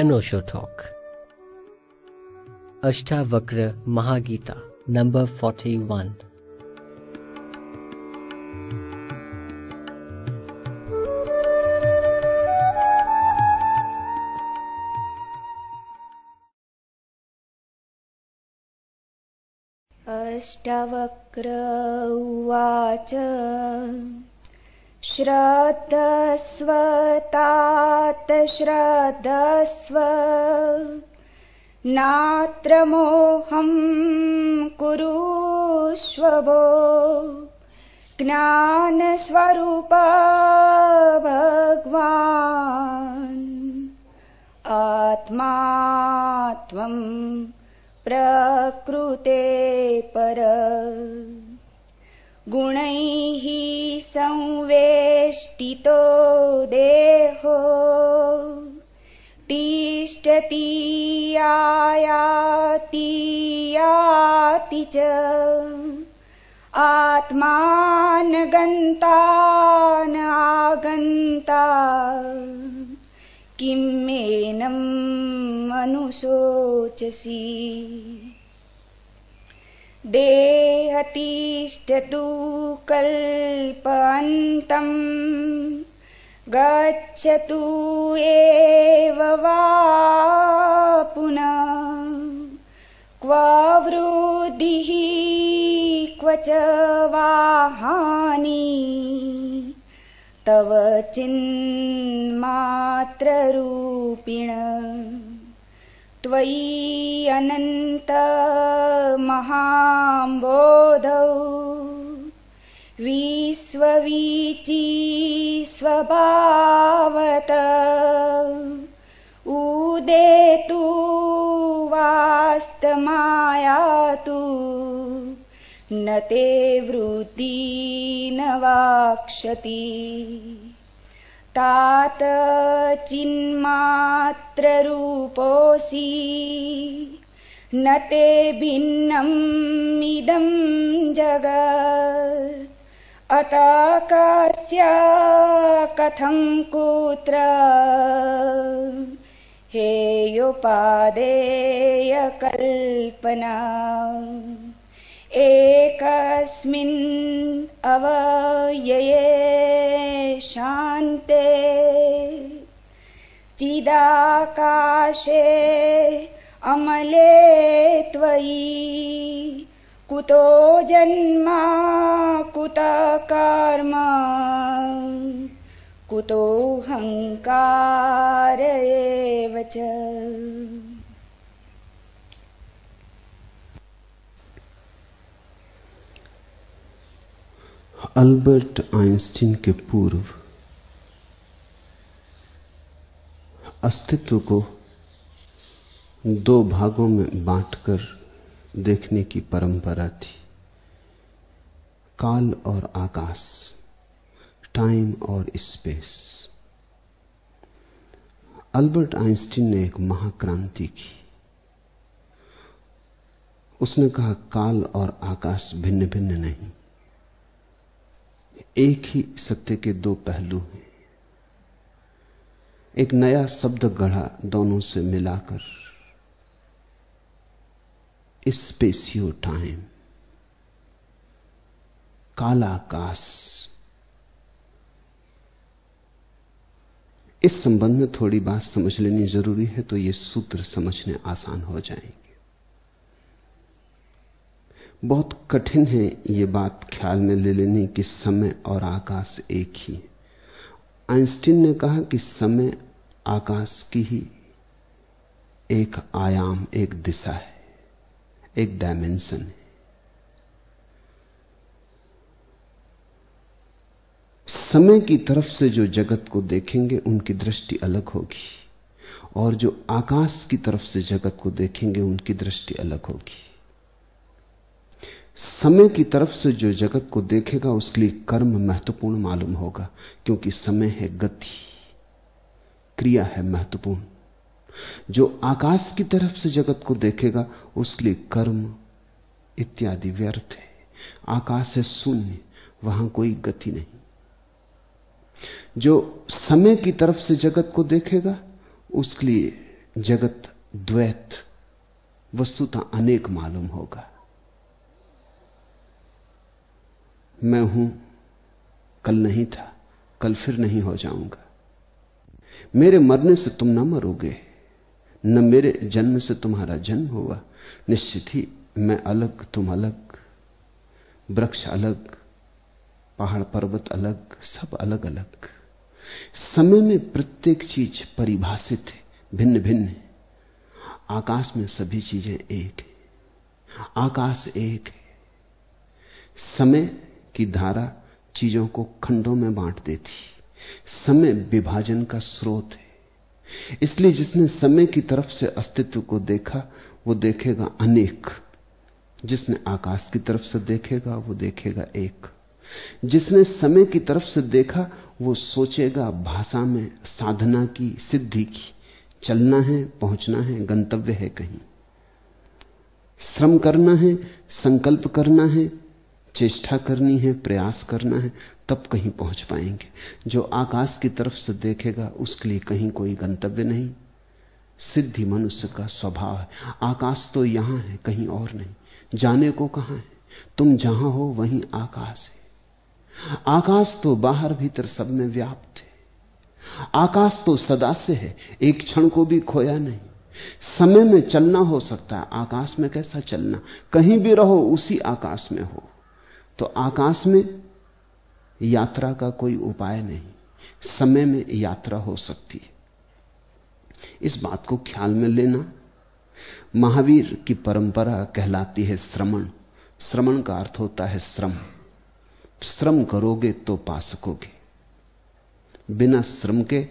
Osho talk. Ashtavakra Mahagita, number 41. Ashtavakra उवाच नात्र मोहं कुरुष्वभो। ज्ञानस्वरूप भगवान्। आत्मा त्वम् प्रकृते पर गुणैः संवेष्टितो देहो। तिष्ठति याति याति च। आत्मानगन्तानागन्ता किं एनं अनुशोचसि देहतिष्ठतु कल्पन्तम् गच्छतु एव वा पुनः क्व वृद्धिः क्व च वा हानिः तव चिन्मात्ररूपिण त्वयि अनन्तमहाम्बोधौ विश्ववीची स्वभावत उदेतु वास्तमायातु। न ते वृत्ति न वाक्षति तात चिन्मात्ररूपोऽसि। न ते भिन्नम् इदं जगत्। अत कस्य कथं कुत्र? हेयोपादेयकल्पना एकस्मिन् अवयये शान्ते चिदाकाशे अमले त्वयि कुतो जन्मा कुतः कर्म कुतोऽहङ्कार अल्बर्ट आइंस्टीन के पूर्व अस्तित्व को दो भागों में बांटकर देखने की परंपरा थी। काल और आकाश टाइम और स्पेस अल्बर्ट आइंस्टीन ने एक महाक्रांति की। उसने कहा, काल और आकाश भिन्न भिन्न नहीं। एक ही सत्य के दो पहलू हैं। एक नया शब्द गढ़ा दोनों से मिलाकर। स्पेसियो टाइम कालाकाश। इस संबंध में थोड़ी बात समझ लेनी ज़रूरी है तो यह सूत्र समझने आसान हो जाएँगे। बहुत कठिन है ये बात ख्याल में ले लेनी कि समय और आकाश एक ही आइंस्टीन ने कहा कि समय आकाश की ही एक आयाम, एक दिशा है, एक डायमेंशन है। समय की तरफ़ से जो जगत को देखेंगे, उनकी दृष्टि अलग होगी, और जो आकाश की तरफ़ से जगत को देखेंगे, उनकी दृष्टि अलग होगी। समय की तरफ़ से जो जगत को देखेगा, उसके लिए कर्म महत्वपूर्ण मालूम होगा, क्योंकि समय है गति, क्रिया है महत्वपूर्ण। जो आकाश की तरफ़ से जगत को देखेगा, उसके लिए कर्म इत्यादि व्यर्थ है। आकाश है शून्य, वहाँ कोई गति नहीं। जो समय की तरफ़ से जगत को देखेगा, उसके लिए जगत, द्वैत, वस्तुता अनेक मालूम होगा। मैं हूँ, कल नहीं था, कल फिर नहीं हो जाऊँगा। मेरे मरने से तुम न मरोगे, न मेरे जन्म से तुम्हारा जन्म हुआ। निश्चित ही मैं अलग, तुम अलग, वृक्ष अलग, पहाड़ पर्वत अलग, सब अलग अलग। समय में प्रत्येक चीज़ परिभाषित है, भिन्न भिन्न है। आकाश में सभी चीज़ें एक है, आकाश एक है। समय की धारा चीज़ों को खंडों में बांट देती। समय विभाजन का स्रोत है। इसलिए जिसने समय की तरफ़ से अस्तित्व को देखा, वो देखेगा अनेक। जिसने आकाश की तरफ़ से देखेगा, वो देखेगा एक। जिसने समय की तरफ़ से देखा, वो सोचेगा भाषा में साधना की, सिद्धि की। चलना है, पहुँचना है, गंतव्य है कहीं। श्रम करना है, संकल्प करना है चेष्टा करनी है, प्रयास करना है, तब कहीं पहुँच पाएँगे। जो आकाश की तरफ़ से देखेगा, उसके लिए कहीं कोई गंतव्य नहीं। सिद्धि मनुष्य का स्वभाव है। आकाश तो यहाँ है, कहीं और नहीं। जाने को कहाँ है? तुम जहाँ हो, वहीं आकाश है। आकाश तो बाहर भीतर सब में व्याप्त है। आकाश तो सदा से है, एक क्षण को भी खोया नहीं। समय में चलना हो सकता है, आकाश में कैसा चलना? कहीं भी रहो, उसी आकाश में हो। तो आकाश में यात्रा का कोई उपाय नहीं। समय में यात्रा हो सकती है। इस बात को ख्याल में लेना। महावीर की परंपरा कहलाती है श्रमण। श्रमण का अर्थ होता है श्रम। श्रम करोगे तो पा सकोगे। बिना श्रम के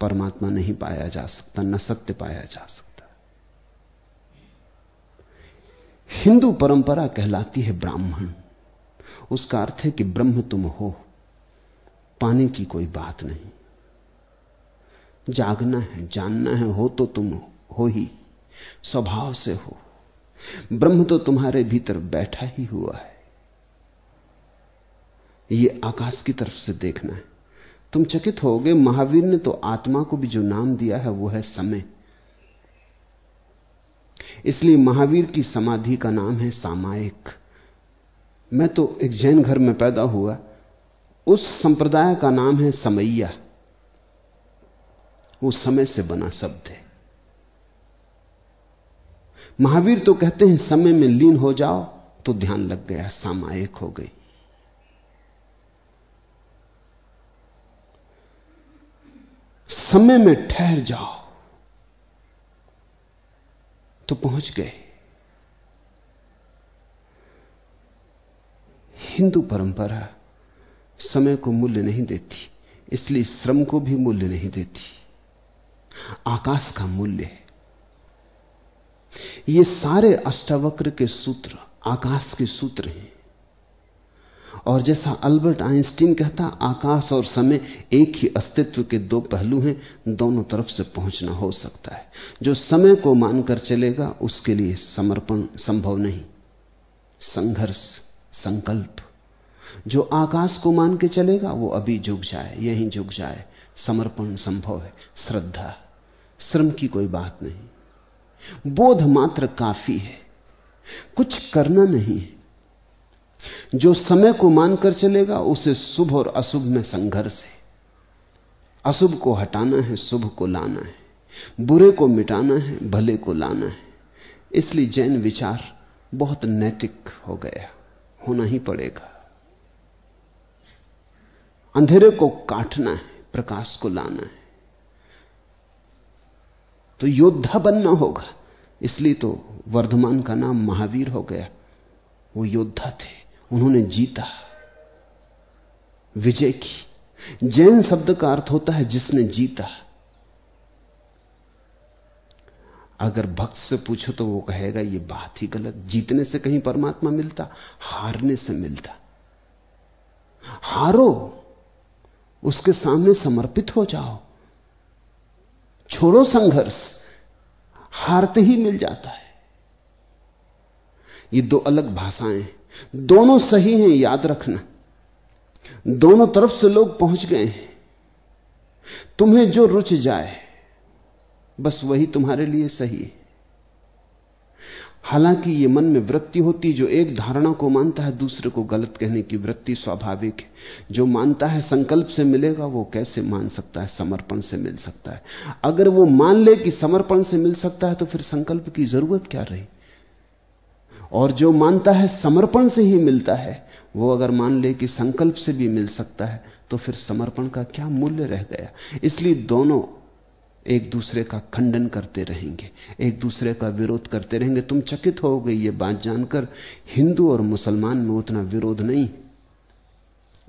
परमात्मा नहीं पाया जा सकता, न सत्य पाया जा सकता। हिंदू परंपरा कहलाती है ब्राह्मण। उसका अर्थ है कि ब्रह्म तुम हो। पाने की कोई बात नहीं। जागना है, जानना है, हो तो तुम हो ही, स्वभाव से हो। ब्रह्म तो तुम्हारे भीतर बैठा ही हुआ है। यह आकाश की तरफ़ से देखना है। तुम चकित होगे, महावीर ने तो आत्मा को भी जो नाम दिया है, वो है समय। इसलिए महावीर की समाधि का नाम है सामायिक। मैं तो एक जैन घर में पैदा हुआ। उस संप्रदाय का नाम है समैया। वो समय से बना शब्द है। महावीर तो कहते हैं, समय में लीन हो जाओ तो ध्यान लग गया सामायिक हो गई। समय में ठहर जाओ तो पहुँच गए। हिंदू परंपरा समय को मूल्य नहीं देती, इसलिए श्रम को भी मूल्य नहीं देती। आकाश का मूल्य है। ये सारे अष्टावक्र के सूत्र आकाश के सूत्र हैं। और जैसा अल्बर्ट आइंस्टीन कहता, आकाश और समय एक ही अस्तित्व के दो पहलू हैं, दोनों तरफ़ से पहुँचना हो सकता है। जो समय को मानकर चलेगा, उसके लिए समर्पण संभव नहीं। संघर्ष, संकल्प। जो आकाश को मान के चलेगा, वो अभी झुक जाए, यहीं झुक जाए। समर्पण संभव है, श्रद्धा। श्रम की कोई बात नहीं। बोध मात्र काफ़ी है। कुछ करना नहीं है। जो समय को मानकर चलेगा, उसे शुभ और अशुभ में संघर्ष है। अशुभ को हटाना है, शुभ को लाना है। बुरे को मिटाना है, भले को लाना है। इसलिए जैन विचार बहुत नैतिक हो गया। होना ही पड़ेगा। अंधेरे को काटना है, प्रकाश को लाना है। तो योद्धा बनना होगा, इसलिए तो वर्धमान का नाम महावीर हो गया। वो योद्धा थे, उन्होंने जीता। विजय की। जैन शब्द का अर्थ होता है जिसने जीता। अगर भक्त से पूछो तो वो कहेगा, ये बात ही गलत, जीतने से कहीं परमात्मा मिलता, हारने से मिलता। हारो उसके सामने समर्पित हो जाओ। छोड़ो संघर्ष। हारते ही मिल जाता है। ये दो अलग भाषाएँ दोनों सही हैं, याद रखना। दोनों तरफ़ से लोग पहुँच गए हैं। तुम्हें जो रुच जाए, बस वही तुम्हारे लिए सही है। हालाँकि ये मन में वृत्ति होती जो एक धारणा को मानता है, दूसरे को गलत कहने की वृत्ति स्वाभाविक है। जो मानता है संकल्प से मिलेगा, वो कैसे मान सकता है? समर्पण से मिल सकता है। अगर वो मान ले कि समर्पण से मिल सकता है तो फिर संकल्प की ज़रूरत क्या रही? और जो मानता है समर्पण से ही मिलता है, वो अगर मान ले कि संकल्प से भी मिल सकता है तो फिर समर्पण का क्या मूल्य रह गया? इसलिए दोनों एक दूसरे का खंडन करते रहेंगे, एक दूसरे का विरोध करते रहेंगे। तुम चकित हो गई ये बात जानकर। हिंदू और मुसलमान में उतना विरोध नहीं।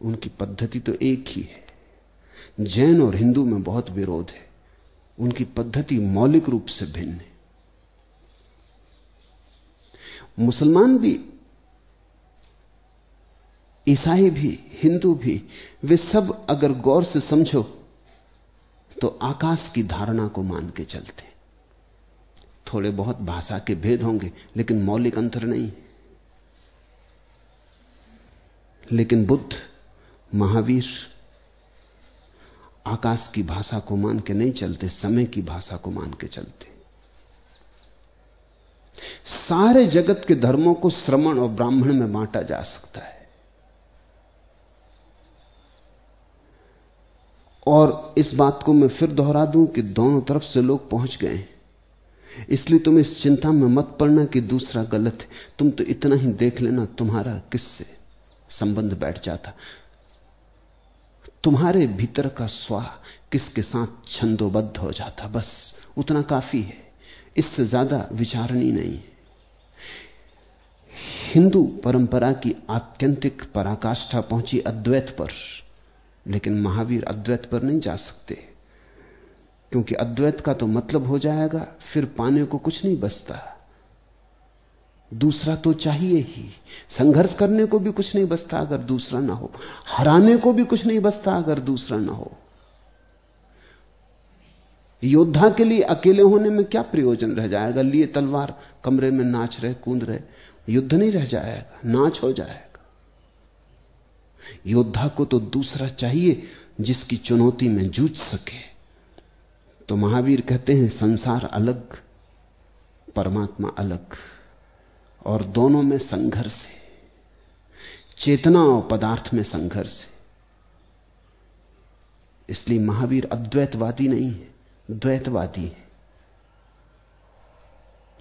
उनकी पद्धति तो एक ही है। जैन और हिंदू में बहुत विरोध है। उनकी पद्धति मौलिक रूप से भिन्न है। मुसलमान भी, ईसाई भी, हिंदू भी, वे सब अगर गौर से समझो तो आकाश की धारणा को मान के चलते। थोड़े बहुत भाषा के भेद होंगे, लेकिन मौलिक अंतर नहीं। लेकिन बुद्ध, महावीर, आकाश की भाषा को मान के नहीं चलते, समय की भाषा को मान के चलते। सारे जगत के धर्मों को श्रमण और ब्राह्मण में बांटा जा सकता है। और इस बात को मैं फिर दोहरा दूँ कि दोनों तरफ़ से लोग पहुँच गए इसलिए तुम इस चिंता में मत पड़ना कि दूसरा गलत है। तुम तो इतना ही देख लेना तुम्हारा किससे संबंध बैठ जाता। तुम्हारे भीतर का स्वा किसके साथ छंदोबद्ध हो जाता, बस उतना काफ़ी है। इससे ज़्यादा विचारणी नहीं है। हिंदू परंपरा की आत्यंतिक पराकाष्ठा पहुँची अद्वैत पर। लेकिन महावीर अद्वैत पर नहीं जा सकते। क्योंकि अद्वैत का तो मतलब हो जाएगा, फिर पाने को कुछ नहीं बचता। दूसरा तो चाहिए ही। संघर्ष करने को भी कुछ नहीं बचता अगर दूसरा ना हो। हराने को भी कुछ नहीं बचता अगर दूसरा ना हो। योद्धा के लिए अकेले होने में क्या प्रयोजन रह जाएगा? लिए तलवार, कमरे में नाच रहे, कूद रहे। युद्ध नहीं रह जाएगा, नाच हो जाएगा। योद्धा को तो दूसरा चाहिए जिसकी चुनौती में जूझ सके। तो महावीर कहते हैं, संसार अलग, परमात्मा अलग, और दोनों में संघर्ष है। चेतना और पदार्थ में संघर्ष है। इसलिए महावीर अद्वैतवादी नहीं है, द्वैतवादी है।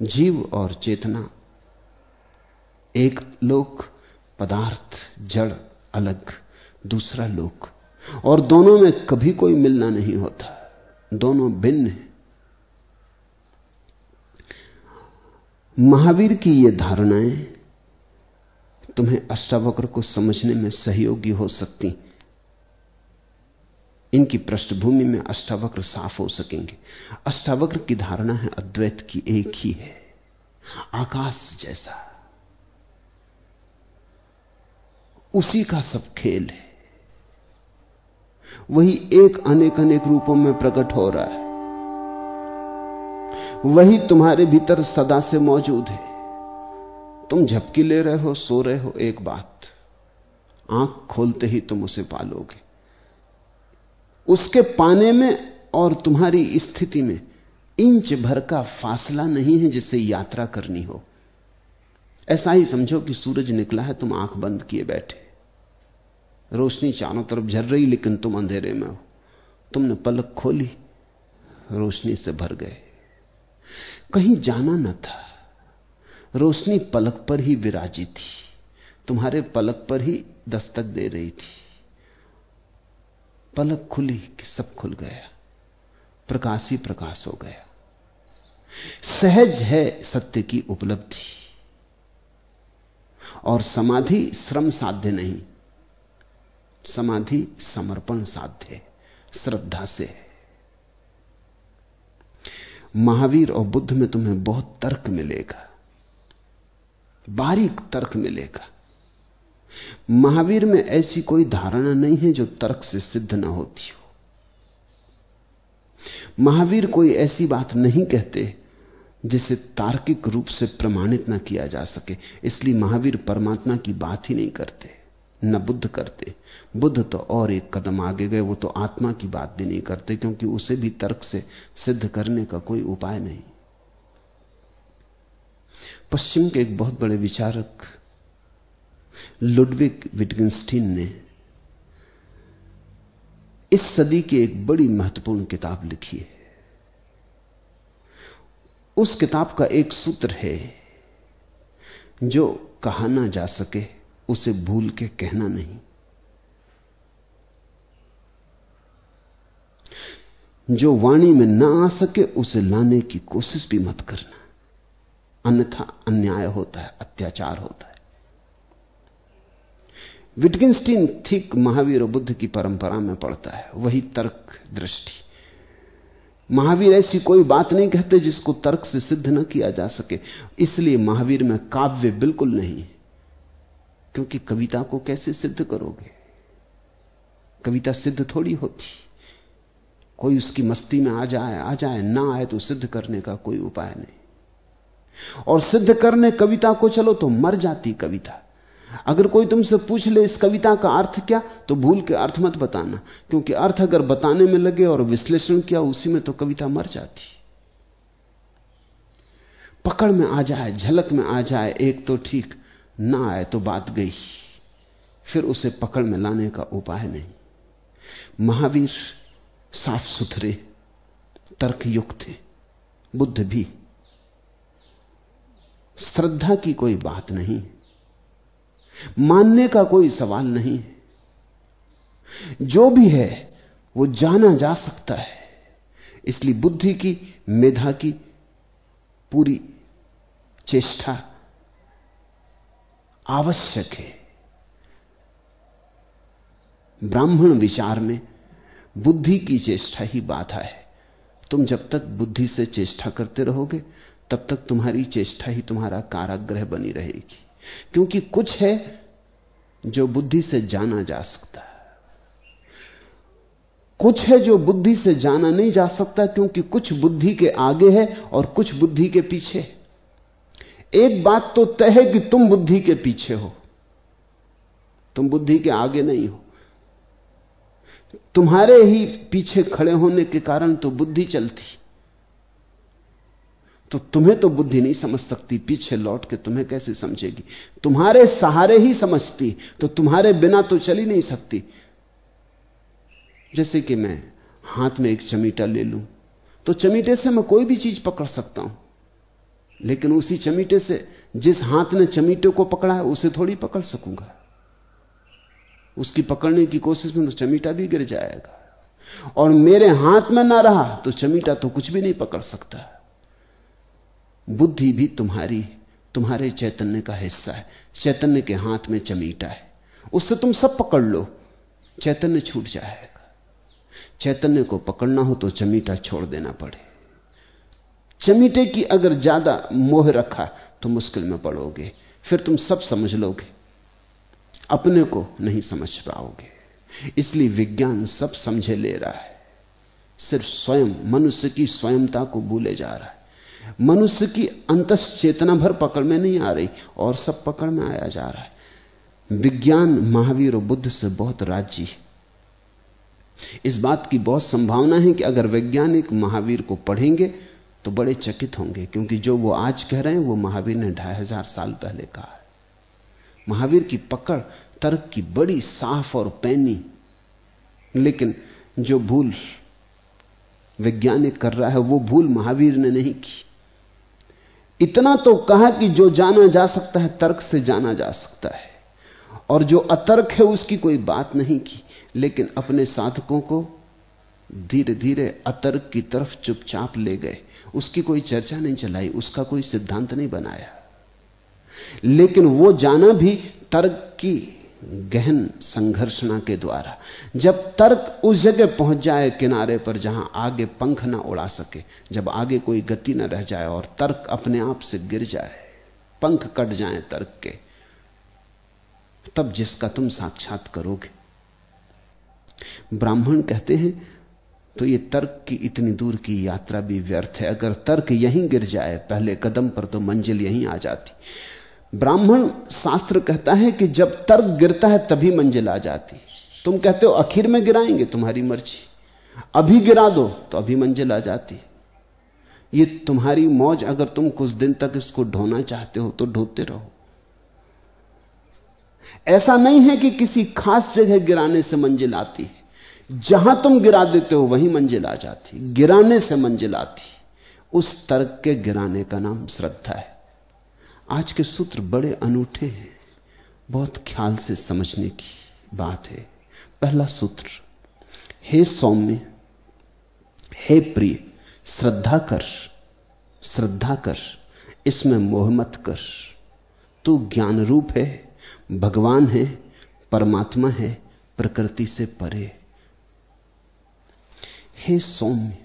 जीव और चेतना, एक लोक, पदार्थ, जड़ अलग, दूसरा लोक। और दोनों में कभी कोई मिलना नहीं होता। दोनों भिन्न हैं। महावीर की ये धारणाएँ तुम्हें अष्टावक्र को समझने में सहयोगी हो सकती। इनकी पृष्ठभूमि में अष्टावक्र साफ़ हो सकेंगे। अष्टावक्र की धारणा है अद्वैत की एक ही है। आकाश जैसा। उसी का सब खेल है। वही एक अनेक अनेक रूपों में प्रकट हो रहा है। वही तुम्हारे भीतर सदा से मौजूद है। तुम झपकी ले रहे हो, सो रहे हो, एक बात। आँख खोलते ही तुम उसे पालोगे। उसके पाने में और तुम्हारी स्थिति में इंच भर का फासला नहीं है जिसे यात्रा करनी हो। ऐसा ही समझो कि सूरज निकला है, तुम आँख बंद किए बैठे। रोशनी चारों तरफ़ झर रही, लेकिन तुम अंधेरे में हो। तुमने पलक खोली, रोशनी से भर गए। कहीं जाना न था। रोशनी पलक पर ही विराजी थी। तुम्हारे पलक पर ही दस्तक दे रही थी। पलक खुली कि सब खुल गया। प्रकाश ही प्रकाश हो गया। सहज है सत्य की उपलब्धि। और समाधि श्रम साध्य नहीं। समाधि समर्पण साध्य है, श्रद्धा से है। महावीर और बुद्ध में तुम्हें बहुत तर्क मिलेगा, बारीक तर्क मिलेगा। महावीर में ऐसी कोई धारणा नहीं है जो तर्क से सिद्ध ना होती हो। महावीर कोई ऐसी बात नहीं कहते जिसे तार्किक रूप से प्रमाणित ना किया जा सके, इसलिए महावीर परमात्मा की बात ही नहीं करते। न बुद्ध करते। बुद्ध तो और एक कदम आगे गए, वो तो आत्मा की बात भी नहीं करते, क्योंकि उसे भी तर्क से सिद्ध करने का कोई उपाय नहीं। पश्चिम के एक बहुत बड़े विचारक लुडविक विटगिंस्टीन ने इस सदी की एक बड़ी महत्वपूर्ण किताब लिखी है। उस किताब का एक सूत्र है, जो कहा ना जा सके उसे भूल के कहना नहीं। जो वाणी में ना आ सके, उसे लाने की कोशिश भी मत करना। अन्यथा अन्याय होता है, अत्याचार होता है। विटगिंस्टीन ठीक महावीर और बुद्ध की परंपरा में पड़ता है, वही तर्क दृष्टि। महावीर ऐसी कोई बात नहीं कहते जिसको तर्क से सिद्ध न किया जा सके, इसलिए महावीर में काव्य बिल्कुल नहीं क्योंकि कविता को कैसे सिद्ध करोगे? कविता सिद्ध थोड़ी होती। कोई उसकी मस्ती में आ जाए आ जाए, ना आए तो सिद्ध करने का कोई उपाय नहीं। और सिद्ध करने कविता को चलो तो मर जाती कविता। अगर कोई तुमसे पूछ ले इस कविता का अर्थ क्या तो भूल के अर्थ मत बताना। क्योंकि अर्थ अगर बताने में लगे और विश्लेषण किया, उसी में तो कविता मर जाती। पकड़ में आ जाए, झलक में आ जाए, एक तो ठीक। ना आए तो बात गई। फिर उसे पकड़ में लाने का उपाय नहीं। महावीर साफ़ सुथरे तर्कयुक्त थे। बुद्ध भी। श्रद्धा की कोई बात नहीं। मानने का कोई सवाल नहीं। जो भी है, वो जाना जा सकता है। इसलिए बुद्धि की, मेधा की पूरी चेष्टा आवश्यक है। ब्राह्मण विचार में बुद्धि की चेष्टा ही बाधा है। तुम जब तक बुद्धि से चेष्टा करते रहोगे, तब तक तुम्हारी चेष्टा ही तुम्हारा काराग्रह बनी रहेगी। क्योंकि कुछ है जो बुद्धि से जाना जा सकता है। कुछ है जो बुद्धि से जाना नहीं जा सकता क्योंकि कुछ बुद्धि के आगे है और कुछ बुद्धि के पीछे एक बात तो तय है कि तुम बुद्धि के पीछे हो। तुम बुद्धि के आगे नहीं हो। तुम्हारे ही पीछे खड़े होने के कारण तो बुद्धि चलती। तो तुम्हें तो बुद्धि नहीं समझ सकती, पीछे लौट के तुम्हें कैसे समझेगी? तुम्हारे सहारे ही समझती तो तुम्हारे बिना तो चल नहीं सकती। जैसे कि मैं हाथ में एक चमीटा ले लूँ तो चमीटे से मैं कोई भी चीज़ पकड़ सकता हूँ। लेकिन उसी चमीटे से, जिस हाथ ने चमीटे को पकड़ा है, उसे थोड़ी पकड़ सकूँगा। उसकी पकड़ने की कोशिश में तो चमीटा भी गिर जाएगा। और मेरे हाथ में ना रहा तो चमीटा तो कुछ भी नहीं पकड़ सकता। बुद्धि भी तुम्हारी, तुम्हारे चैतन्य का हिस्सा है। चैतन्य के हाथ में चमीटा है। उससे तुम सब पकड़ लो। चैतन्य छूट जाएगा। चैतन्य को पकड़ना हो तो चमीटा छोड़ देना पड़े। चमीटे की अगर ज़्यादा मोह रखा तो मुश्किल में पड़ोगे। फिर तुम सब समझ लोगे। अपने को नहीं समझ पाओगे। इसलिए विज्ञान सब समझे ले रहा है। सिर्फ़ स्वयं, मनुष्य की स्वयंता को भूले जा रहा है। मनुष्य की अंत चेतना भर पकड़ में नहीं आ रही, और सब पकड़ में आया जा रहा है। विज्ञान महावीर और बुद्ध से बहुत राज्य है। इस बात की बहुत संभावना है कि अगर वैज्ञानिक महावीर को पढ़ेंगे तो बड़े चकित होंगे, क्योंकि जो वो आज कह रहे हैं, वो महावीर ने ढाई हज़ार साल पहले कहा है। महावीर की पकड़, तर्क की बड़ी साफ़ और पैनी। लेकिन जो भूल वैज्ञानिक कर रहा है, वो भूल महावीर ने नहीं की। इतना तो कहा कि जो जाना जा सकता है, तर्क से जाना जा सकता है। और जो अतर्क है, उसकी कोई बात नहीं की। लेकिन अपने साधकों को धीरे धीरे अतर्क की तरफ़ चुपचाप ले गए। उसकी कोई चर्चा नहीं चलाई, उसका कोई सिद्धांत नहीं बनाया। लेकिन वो जाना भी तर्क की गहन संघर्षणा के द्वारा। जब तर्क उस जगह पहुँच जाए किनारे पर जहाँ आगे पंख ना उड़ा सके, जब आगे कोई गति ना रह जाए और तर्क अपने आप से गिर जाए, पंख कट जाए तर्क के, तब जिसका तुम साक्षात करोगे। ब्राह्मण कहते हैं तो ये तर्क की इतनी दूर की यात्रा भी व्यर्थ है। अगर तर्क यहीं गिर जाए, पहले कदम पर तो मंजिल यहीं आ जाती। ब्राह्मण शास्त्र कहता है कि जब तर्क गिरता है, तभी मंजिल आ जाती। तुम कहते हो आखिर में गिराएँगे तुम्हारी मर्ज़ी। अभी गिरा दो तो अभी मंजिल आ जाती। ये तुम्हारी मौज, अगर तुम कुछ दिन तक इसको ढोना चाहते हो तो ढोते रहो। ऐसा नहीं है कि किसी खास जगह गिराने से मंजिल आती है। जहाँ तुम गिरा देते हो, वहीं मंजिल आ जाती। गिराने से मंजिल आती। उस तर्क के गिराने का नाम श्रद्धा है। आज के सूत्र बड़े अनूठे हैं। बहुत ख्याल से समझने की बात है। पहला सूत्र, हे सौम्य, हे प्रिय, श्रद्धा कर श्रद्धा कर, इसमें मोह मत कर। तू ज्ञान रूप है, भगवान है, परमात्मा है, प्रकृति से परे हे सौम्य।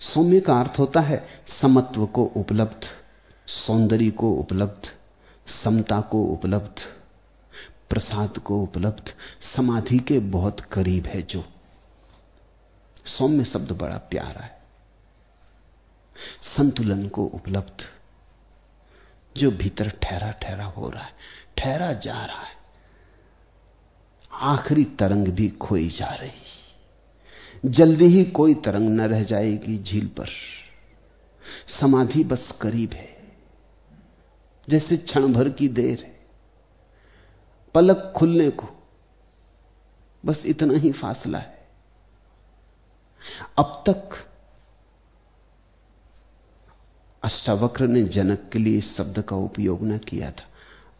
सौम्य का अर्थ होता है समत्व को उपलब्ध, सौंदर्य को उपलब्ध, समता को उपलब्ध, प्रसाद को उपलब्ध, समाधि के बहुत करीब है जो। सौम्य शब्द बड़ा प्यारा है। संतुलन को उपलब्ध, जो भीतर ठहरा ठहरा हो रहा है, ठहरा जा रहा है। आखिरी तरंग भी खोई जा रही जल्दी ही कोई तरंग न रह जाएगी झील पर। समाधि बस करीब है, जैसे क्षण भर की देर है। पलक खुलने को बस इतना ही फासला है। अब तक अष्टावक्र ने जनक के लिए इस शब्द का उपयोग न किया था।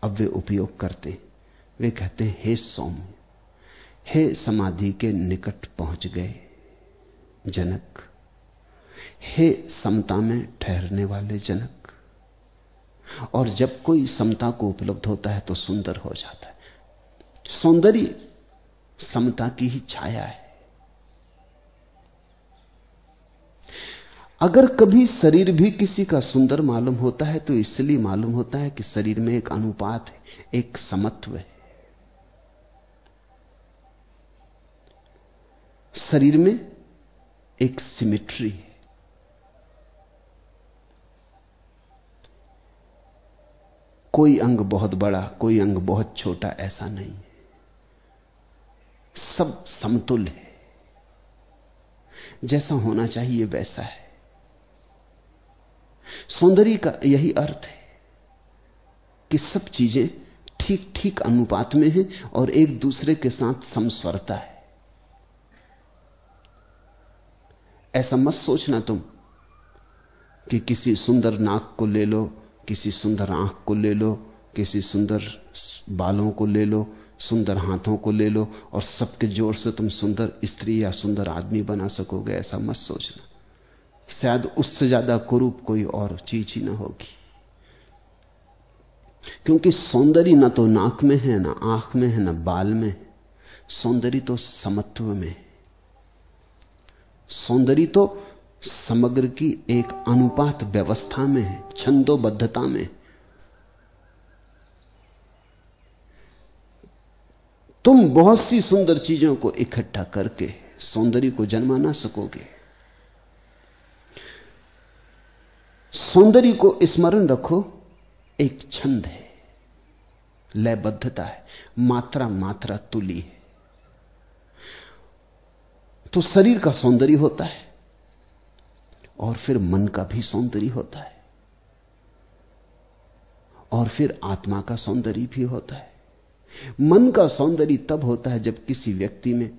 अब वे उपयोग करते वे कहते हैं, हे सौम्य, हे समाधि के निकट पहुँच गए। जनक। हे समता में ठहरने वाले जनक। और जब कोई समता को उपलब्ध होता है तो सुंदर हो जाता है। सौंदर्य समता की ही छाया है। अगर कभी शरीर भी किसी का सुंदर मालूम होता है तो इसलिए मालूम होता है कि शरीर में एक अनुपात है, एक समत्व है। शरीर में एक सिमिट्री है कोई अंग बहुत बड़ा, कोई अंग बहुत छोटा, ऐसा नहीं है। सब समतुल है। जैसा होना चाहिए वैसा है। सौंदर्य का यही अर्थ है कि सब चीज़ें ठीक ठीक अनुपात में हैं और एक दूसरे के साथ समस्वरता है। ऐसा मत सोचना तुम कि किसी सुंदर नाक को ले लो, किसी सुंदर आँख को ले लो, किसी सुंदर बालों को ले लो, सुंदर हाथों को ले लो और सबके ज़ोर से तुम सुंदर स्त्री या सुंदर आदमी बना सकोगे, ऐसा मत सोचना। शायद उससे ज़्यादा कुरूप कोई और चीज़ ही ना होगी। क्योंकि सौंदर्य ना तो नाक में है, ना आँख में है, ना बाल में सौंदर्य तो समत्व में सौंदर्य तो समग्र की एक अनुपात व्यवस्था में है, छंदोबद्धता में तुम बहुत सी सुंदर चीज़ों को इकट्ठा करके सौंदर्य को जन्मा ना सकोगे। सौंदर्य को स्मरण रखो, एक छंद है, लयबद्धता है, मात्रा मात्रा तुली है। तो शरीर का सौंदर्य होता है और फिर मन का भी सौंदर्य होता है और फिर आत्मा का सौंदर्य भी होता है। मन का सौंदर्य तब होता है जब किसी व्यक्ति में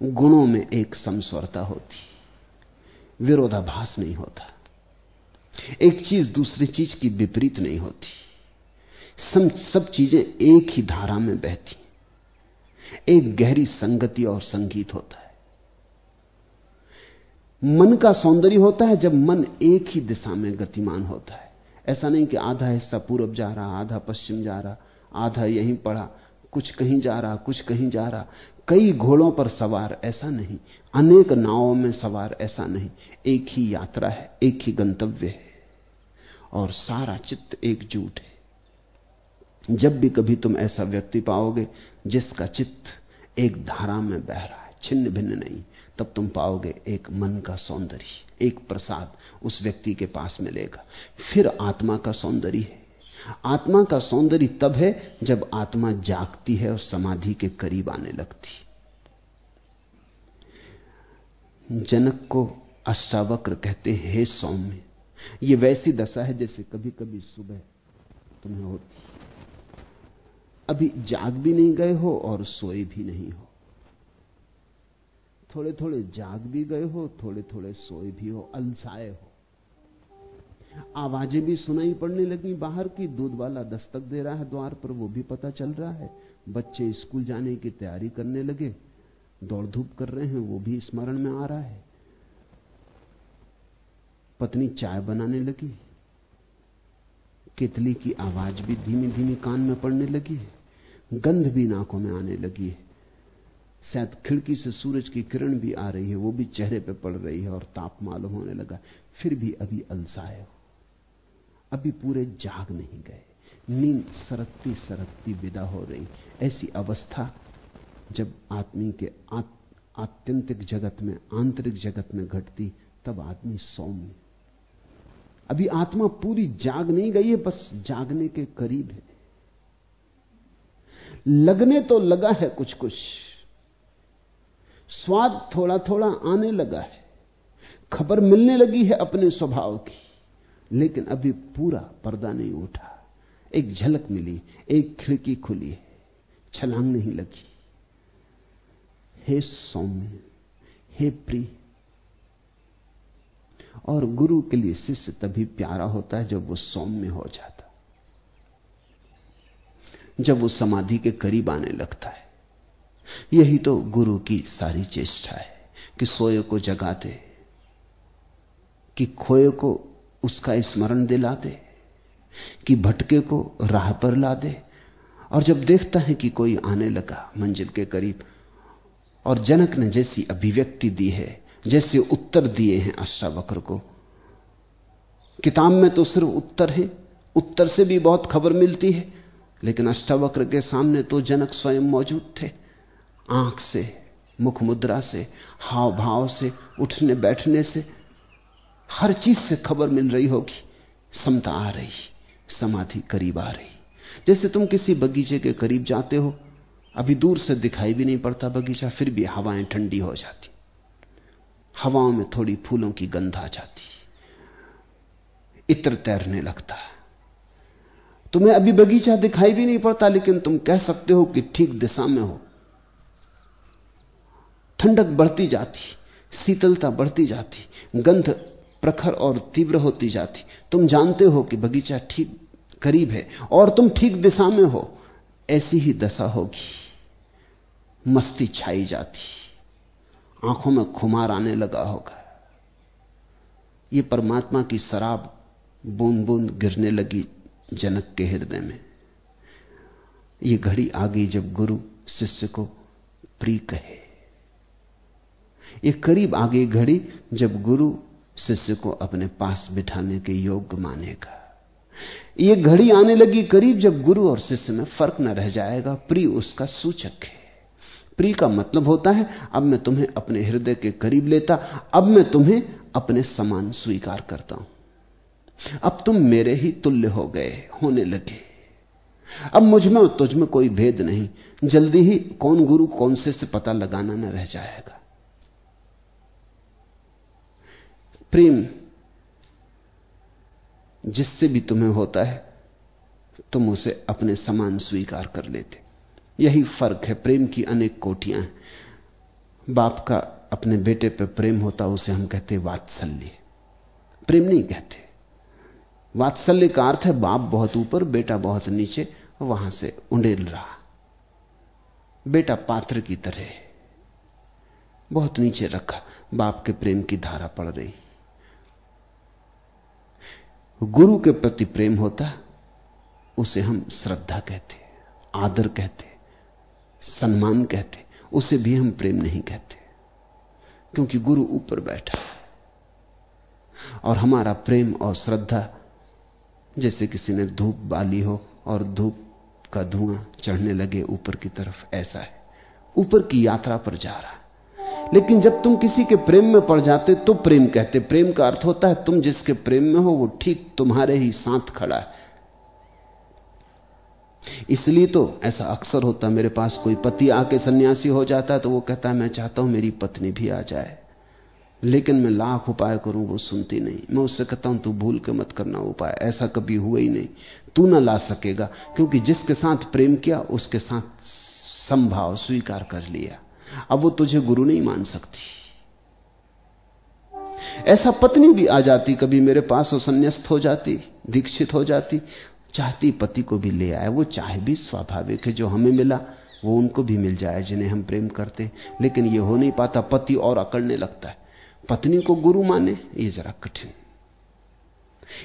गुणों में एक समस्वरता होती विरोधाभास नहीं होता। एक चीज़ दूसरी चीज़ की विपरीत नहीं होती। सब सब चीज़ें एक ही धारा में बहती। एक गहरी संगति और संगीत होता है। मन का सौंदर्य होता है जब मन एक ही दिशा में गतिमान होता है। ऐसा नहीं कि आधा हिस्सा पूरब जा रहा, आधा पश्चिम जा रहा, आधा यहीं पड़ा, कुछ कहीं जा रहा, कुछ कहीं जा रहा। कई घोड़ों पर सवार ऐसा नहीं, अनेक नावों में सवार ऐसा नहीं। एक ही यात्रा है, एक ही गंतव्य है, और सारा चित्त एकजुट है। जब भी कभी तुम ऐसा व्यक्ति पाओगे जिसका चित्त एक धारा में बह रहा है, छिन्न भिन्न नहीं, तब तुम पाओगे एक मन का सौंदर्य, एक प्रसाद उस व्यक्ति के पास मिलेगा। फिर आत्मा का सौंदर्य है। आत्मा का सौंदर्य तब है जब आत्मा जागती है और समाधि के करीब आने लगती। जनक को अष्टावक्र कहते हैं सौम्य, ये वैसी दशा है जैसे कभी कभी सुबह तुम्हें होती अभी जाग भी नहीं गए हो और सोए भी नहीं हो। थोड़े थोड़े जाग भी गए हो थोड़े थोड़े सोए भी हो, अलसाए हो। आवाज़ें भी सुनाई पड़ने लगी, बाहर की दूध वाला दस्तक दे रहा है द्वार पर, वो भी पता चल रहा है। बच्चे स्कूल जाने की तैयारी करने लगे दौड़ धूप कर रहे हैं, वो भी स्मरण में आ रहा है। पत्नी चाय बनाने लगी। कितली की आवाज़ भी धीमी धीमी कान में पड़ने लगी है। गंध भी नाकों में आने लगी है। शायद खिड़की से सूरज की किरण भी आ रही है, वो भी चेहरे पे पड़ रही है और ताप मालूम होने लगा। फिर भी अभी अलसाए हो। अभी पूरे जाग नहीं गए। नींद सरकती सरकती विदा हो रही। ऐसी अवस्था जब आदमी के आत्यंतिक जगत में, आंतरिक जगत में घटती, तब आदमी सौम्य। अभी आत्मा पूरी जाग नहीं गई है, बस जागने के करीब है। लगने तो लगा है कुछ कुछ स्वाद थोड़ा थोड़ा आने लगा है। खबर मिलने लगी है अपने स्वभाव की, लेकिन अभी पूरा पर्दा नहीं उठा। एक झलक मिली, एक खिड़की खुली है, छलांग नहीं लगी। हे सौम्य, हे प्रिय और गुरु के लिए शिष्य तभी प्यारा होता है जब वो सौम्य हो जाता जब वो समाधि के करीब आने लगता है। यही तो गुरु की सारी चेष्टा है कि सोए को जगा दे कि खोए को उसका स्मरण दिला दे कि भटके को राह पर ला दे और जब देखता है कि कोई आने लगा मंजिल के करीब, और जनक ने जैसी अभिव्यक्ति दी है जैसे उत्तर दिए हैं अष्टावक्र को। किताब में तो सिर्फ़ उत्तर है। उत्तर से भी बहुत खबर मिलती है, लेकिन अष्टावक्र के सामने तो जनक स्वयं मौजूद थे। आँख से, मुख मुद्रा से हाव भाव से उठने बैठने से हर चीज़ से खबर मिल रही होगी। समता आ रही, समाधि करीब आ रही। जैसे तुम किसी बगीचे के करीब जाते हो, अभी दूर से दिखाई भी नहीं पड़ता बगीचा, फिर भी हवाएँ ठंडी हो जाती। हवाओं में थोड़ी फूलों की गंध आ जाती। इत्र तैरने लगता। है तुम्हें अभी बगीचा दिखाई भी नहीं पड़ता, लेकिन तुम कह सकते हो कि ठीक दिशा में हो। ठंडक बढ़ती जाती, शीतलता बढ़ती जाती, गंध प्रखर और तीव्र होती जाती। तुम जानते हो कि बगीचा ठीक करीब है, और तुम ठीक दिशा में हो। ऐसी ही दशा होगी। मस्ती छाई जाती। आँखों में खुमार आने लगा होगा। ये परमात्मा की शराब बूंद बूंद गिरने लगी जनक के हृदय में। ये घड़ी आ गई जब गुरु, शिष्य को प्री कहे। ये करीब आ गई घड़ी जब गुरु, शिष्य को अपने पास बिठाने के योग्य मानेगा। ये घड़ी आने लगी करीब जब गुरु और शिष्य में फ़र्क न रह जाएगा, प्री उसका सूचक है। प्रिय का मतलब होता है, अब मैं तुम्हें अपने हृदय के करीब लेता, अब मैं तुम्हें अपने समान स्वीकार करता हूँ। अब तुम मेरे ही तुल्य हो गए, होने लगे। अब मुझमें तुझ में कोई भेद नहीं, जल्दी ही कौन गुरु कौन से से पता लगाना न रह जाएगा। प्रेम, जिससे भी तुम्हें होता है, तुम उसे अपने समान स्वीकार कर लेते। यही फ़र्क है, प्रेम की अनेक कोटियाँ बाप का अपने बेटे पर प्रेम होता, उसे हम कहते वात्सल्य। प्रेम नहीं कहते। वात्सल्य का अर्थ है, बाप बहुत ऊपर, बेटा बहुत नीचे, वहाँ से उंडेल रहा। बेटा पात्र की तरह बहुत नीचे रखा, बाप के प्रेम की धारा पड़ रही। गुरु के प्रति प्रेम होता, उसे हम श्रद्धा कहते, आदर कहते। सम्मान कहते, उसे भी हम प्रेम नहीं कहते, क्योंकि गुरु ऊपर बैठा है। और हमारा प्रेम और श्रद्धा, जैसे किसी ने धूप बाली हो और धूप का धुआँ चढ़ने लगे ऊपर की तरफ़, ऐसा है। ऊपर की यात्रा पर जा रहा है। लेकिन जब तुम किसी के प्रेम में पड़ जाते तो प्रेम कहते। प्रेम का अर्थ होता है, तुम जिसके प्रेम में हो, वो ठीक तुम्हारे ही साथ खड़ा है। इसलिए तो ऐसा अक्सर होता, मेरे पास कोई पति आके सन्यासी हो जाता तो वो कहता है मैं चाहता हूँ मेरी पत्नी भी आ जाए, लेकिन मैं लाख उपाय करूँ वो सुनती नहीं। मैं उससे कहता हूँ, तू भूल के मत करना उपाय, ऐसा कभी हुआ ही नहीं। तू ना ला सकेगा, क्योंकि जिसके साथ प्रेम किया, उसके साथ संभाव स्वीकार कर लिया। अब वो तुझे गुरु नहीं मान सकती। ऐसा पत्नी भी आ जाती, कभी मेरे पास वो संन्यास्त हो जाती, दीक्षित हो जाती चाहती पति को भी ले आए। वो चाहे भी स्वाभाविक है, जो हमें मिला, वो उनको भी मिल जाए, जिन्हें हम प्रेम करते लेकिन ये हो नहीं पाता, पति और अकड़ने लगता है। पत्नी को गुरु माने, ये जरा कठिन।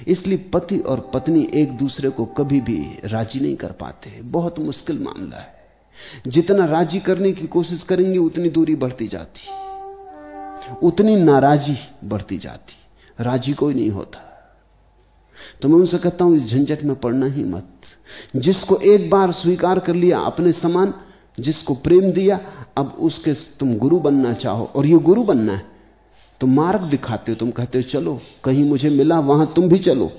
इसलिए पति और पत्नी एक दूसरे को कभी भी राज़ी नहीं कर पाते बहुत मुश्किल मामला है। जितना राज़ी करने की कोशिश करेंगे, उतनी दूरी बढ़ती जाती उतनी नाराजी बढ़ती जाती राज़ी कोई नहीं होता। तो मैं उनसे कहता हूँ, इस झंझट में पड़ना ही मत। जिसको एक बार स्वीकार कर लिया अपने समान, जिसको प्रेम दिया, अब उसके तुम गुरु बनना चाहो। और ये गुरु बनना है तो मार्ग दिखाते हो, तुम कहते हो, चलो, कहीं मुझे मिला, वहाँ तुम भी चलो।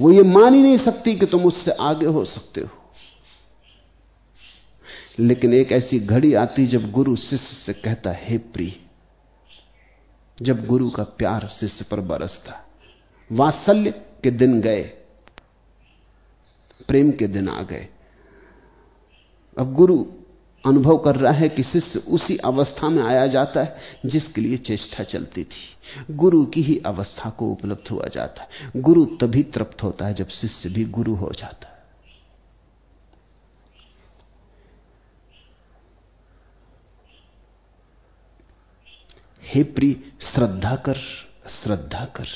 वो ये मान ही नहीं सकती कि तुम उससे आगे हो सकते हो। लेकिन एक ऐसी घड़ी आती, जब गुरु शिष्य से कहता, हे प्री जब गुरु का प्यार शिष्य पर बरसता वात्सल्य के दिन गए, प्रेम के दिन आ गए। अब गुरु अनुभव कर रहा है कि शिष्य उसी अवस्था में आया जाता है जिसके लिए चेष्टा चलती थी। गुरु की ही अवस्था को उपलब्ध हुआ जाता है। गुरु तभी तृप्त होता है जब शिष्य भी गुरु हो जाता है। हे प्री श्रद्धा कर श्रद्धा कर।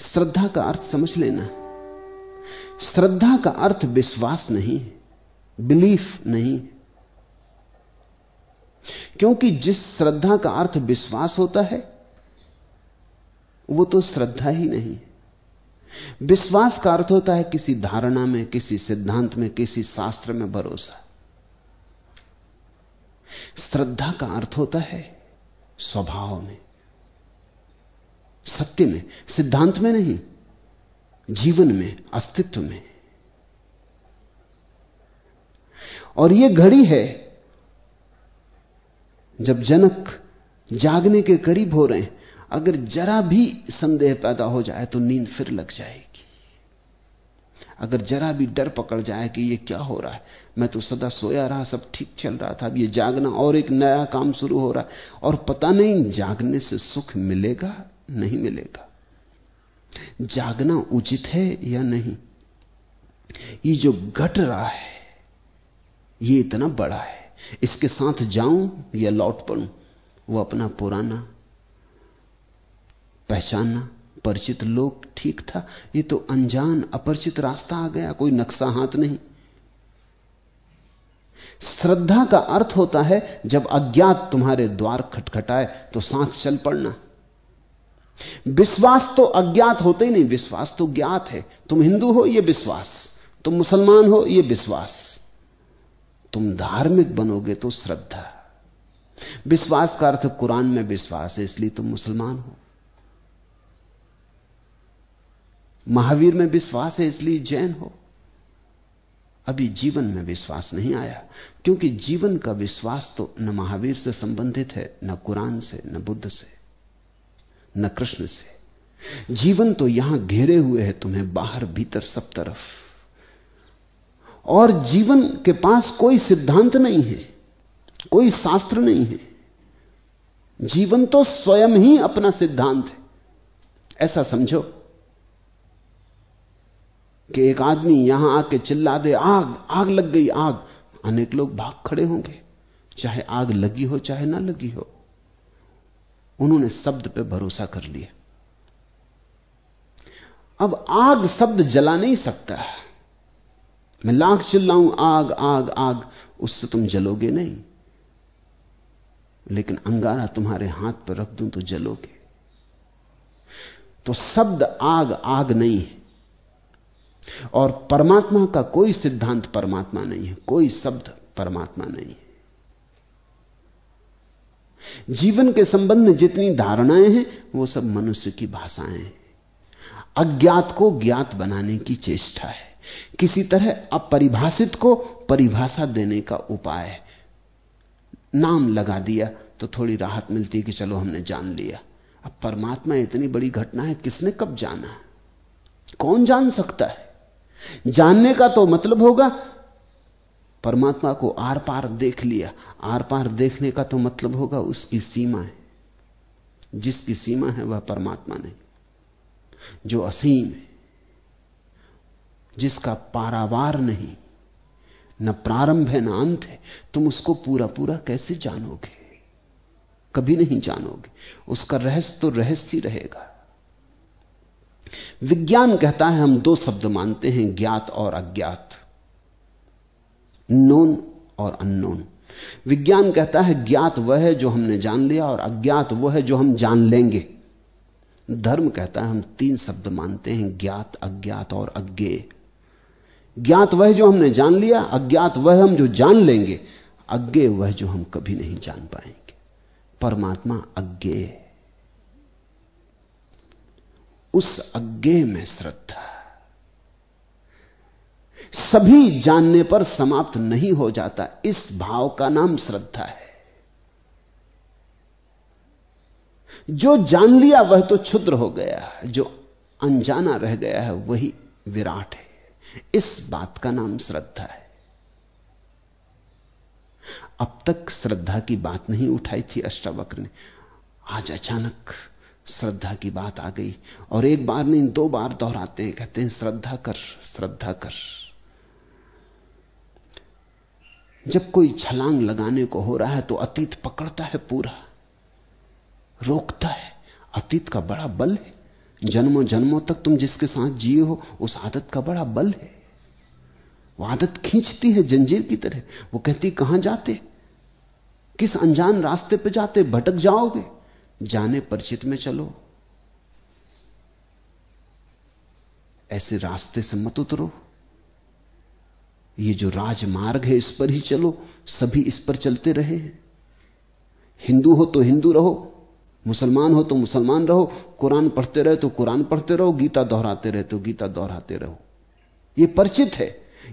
श्रद्धा का अर्थ समझ लेना। श्रद्धा का अर्थ विश्वास नहीं बिलीफ नहीं। क्योंकि जिस श्रद्धा का अर्थ विश्वास होता है, वो तो श्रद्धा ही नहीं। विश्वास का अर्थ होता है किसी धारणा में, किसी सिद्धांत में, किसी शास्त्र में भरोसा। श्रद्धा का अर्थ होता है स्वभाव में। सत्य में, सिद्धांत में नहीं, जीवन में, अस्तित्व में। और यह घड़ी है, जब जनक जागने के करीब हो रहे हैं, अगर जरा भी संदेह पैदा हो जाए तो नींद फिर लग जाएगी। अगर जरा भी डर पकड़ जाए कि यह क्या हो रहा है, मैं तो सदा सोया रहा, सब ठीक चल रहा था, अब यह जागना और एक नया काम शुरू हो रहा है, और पता नहीं जागने से सुख मिलेगा नहीं मिलेगा। जागना उचित है या नहीं? ये जो घट रहा है, ये इतना बड़ा है, इसके साथ जाऊँ या लौट पड़ूं, वो अपना पुराना, पहचानना, परिचित लोग ठीक था, ये तो अनजान, अपरिचित रास्ता आ गया, कोई नक्शा हाथ नहीं। श्रद्धा का अर्थ होता है, जब अज्ञात तुम्हारे द्वार खटखटाए तो साथ चल पड़ना। विश्वास तो अज्ञात होते ही नहीं। विश्वास तो ज्ञात है। तुम हिंदू हो यह विश्वास। तुम मुसलमान हो यह विश्वास। तुम धार्मिक बनोगे तो श्रद्धा। विश्वास का अर्थ कुरान में विश्वास है, इसलिए तुम मुसलमान हो। महावीर में विश्वास है, इसलिए जैन हो। अभी जीवन में विश्वास नहीं आया, क्योंकि जीवन का विश्वास तो न महावीर से संबंधित है, न कुरान से, न बुद्ध से। न कृष्ण से। जीवन तो यहाँ घेरे हुए है तुम्हें बाहर भीतर सब तरफ़। और जीवन के पास कोई सिद्धांत नहीं है, कोई शास्त्र नहीं है। जीवन तो स्वयं ही अपना सिद्धांत है। ऐसा समझो कि एक आदमी यहाँ आके चिल्ला दे, आग आग लग गई, आग। अनेक लोग भाग खड़े होंगे, चाहे आग लगी हो, चाहे ना लगी हो। उन्होंने शब्द पे भरोसा कर लिया। अब आग शब्द जला नहीं सकता मैं लाख चिल्लाऊं, आग आग आग, उससे तुम जलोगे नहीं। लेकिन अंगारा तुम्हारे हाथ पर रख दूँ तो जलोगे। तो शब्द आग आग नहीं है। और परमात्मा का कोई सिद्धांत परमात्मा नहीं है, कोई शब्द परमात्मा नहीं है। जीवन के संबंध में जितनी धारणाएँ हैं, वो सब मनुष्य की भाषाएँ हैं। अज्ञात को ज्ञात बनाने की चेष्टा है। किसी तरह अपरिभाषित को परिभाषा देने का उपाय है। नाम लगा दिया तो थोड़ी राहत मिलती कि चलो हमने जान लिया। अब परमात्मा इतनी बड़ी घटना है, किसने कब जाना? कौन जान सकता है? जानने का तो मतलब होगा परमात्मा को आर पार देख लिया। आर पार देखने का तो मतलब होगा उसकी सीमा है। जिसकी सीमा है वह परमात्मा नहीं। जो असीम है, जिसका पारावार नहीं, न प्रारंभ है, न अंत है, तुम उसको पूरा पूरा कैसे जानोगे? कभी नहीं जानोगे। उसका रहस्य तो रहस्य ही रहेगा। विज्ञान कहता है हम दो शब्द मानते हैं, ज्ञात और अज्ञात। नोन और अननोन। विज्ञान कहता है, ज्ञात वह है जो हमने जान लिया और अज्ञात वह है जो हम जान लेंगे। धर्म कहता है, हम तीन शब्द मानते हैं, ज्ञात, अज्ञात और अज्ञे। ज्ञात वह जो हमने जान लिया, अज्ञात वह हम जो जान लेंगे, अज्ञे वह जो हम कभी नहीं जान पाएँगे। परमात्मा अज्ञे। उस अज्ञे में श्रद्धा सभी जानने पर समाप्त नहीं हो जाता। इस भाव का नाम श्रद्धा है। जो जान लिया, वह तो क्षुद्र हो गया जो अनजाना रह गया है, वही विराट है। इस बात का नाम श्रद्धा है। अब तक श्रद्धा की बात नहीं उठाई थी अष्टावक्र ने। आज अचानक श्रद्धा की बात आ गई। और एक बार नहीं, दो बार दोहराते हैं, कहते हैं, श्रद्धा कर श्रद्धा कर। जब कोई छलांग लगाने को हो रहा है तो अतीत पकड़ता है पूरा, रोकता है। अतीत का बड़ा बल है। जन्मों जन्मों तक तुम जिसके साथ जिए हो, उस आदत का बड़ा बल है। वो आदत खींचती है जंजीर की तरह। वो कहती, कहाँ जाते? किस अनजान रास्ते पे जाते? भटक जाओगे? जाने परिचित में चलो। ऐसे रास्ते से मत उतरो। ये जो राजमार्ग है, इस पर ही चलो, सभी इस पर चलते रहे हिंदू हो तो हिंदू रहो, मुसलमान हो तो मुसलमान रहो, कुरान पढ़ते रहे तो कुरान पढ़ते रहो, गीता दोहराते रहे तो गीता दोहराते रहो। ये परिचित है।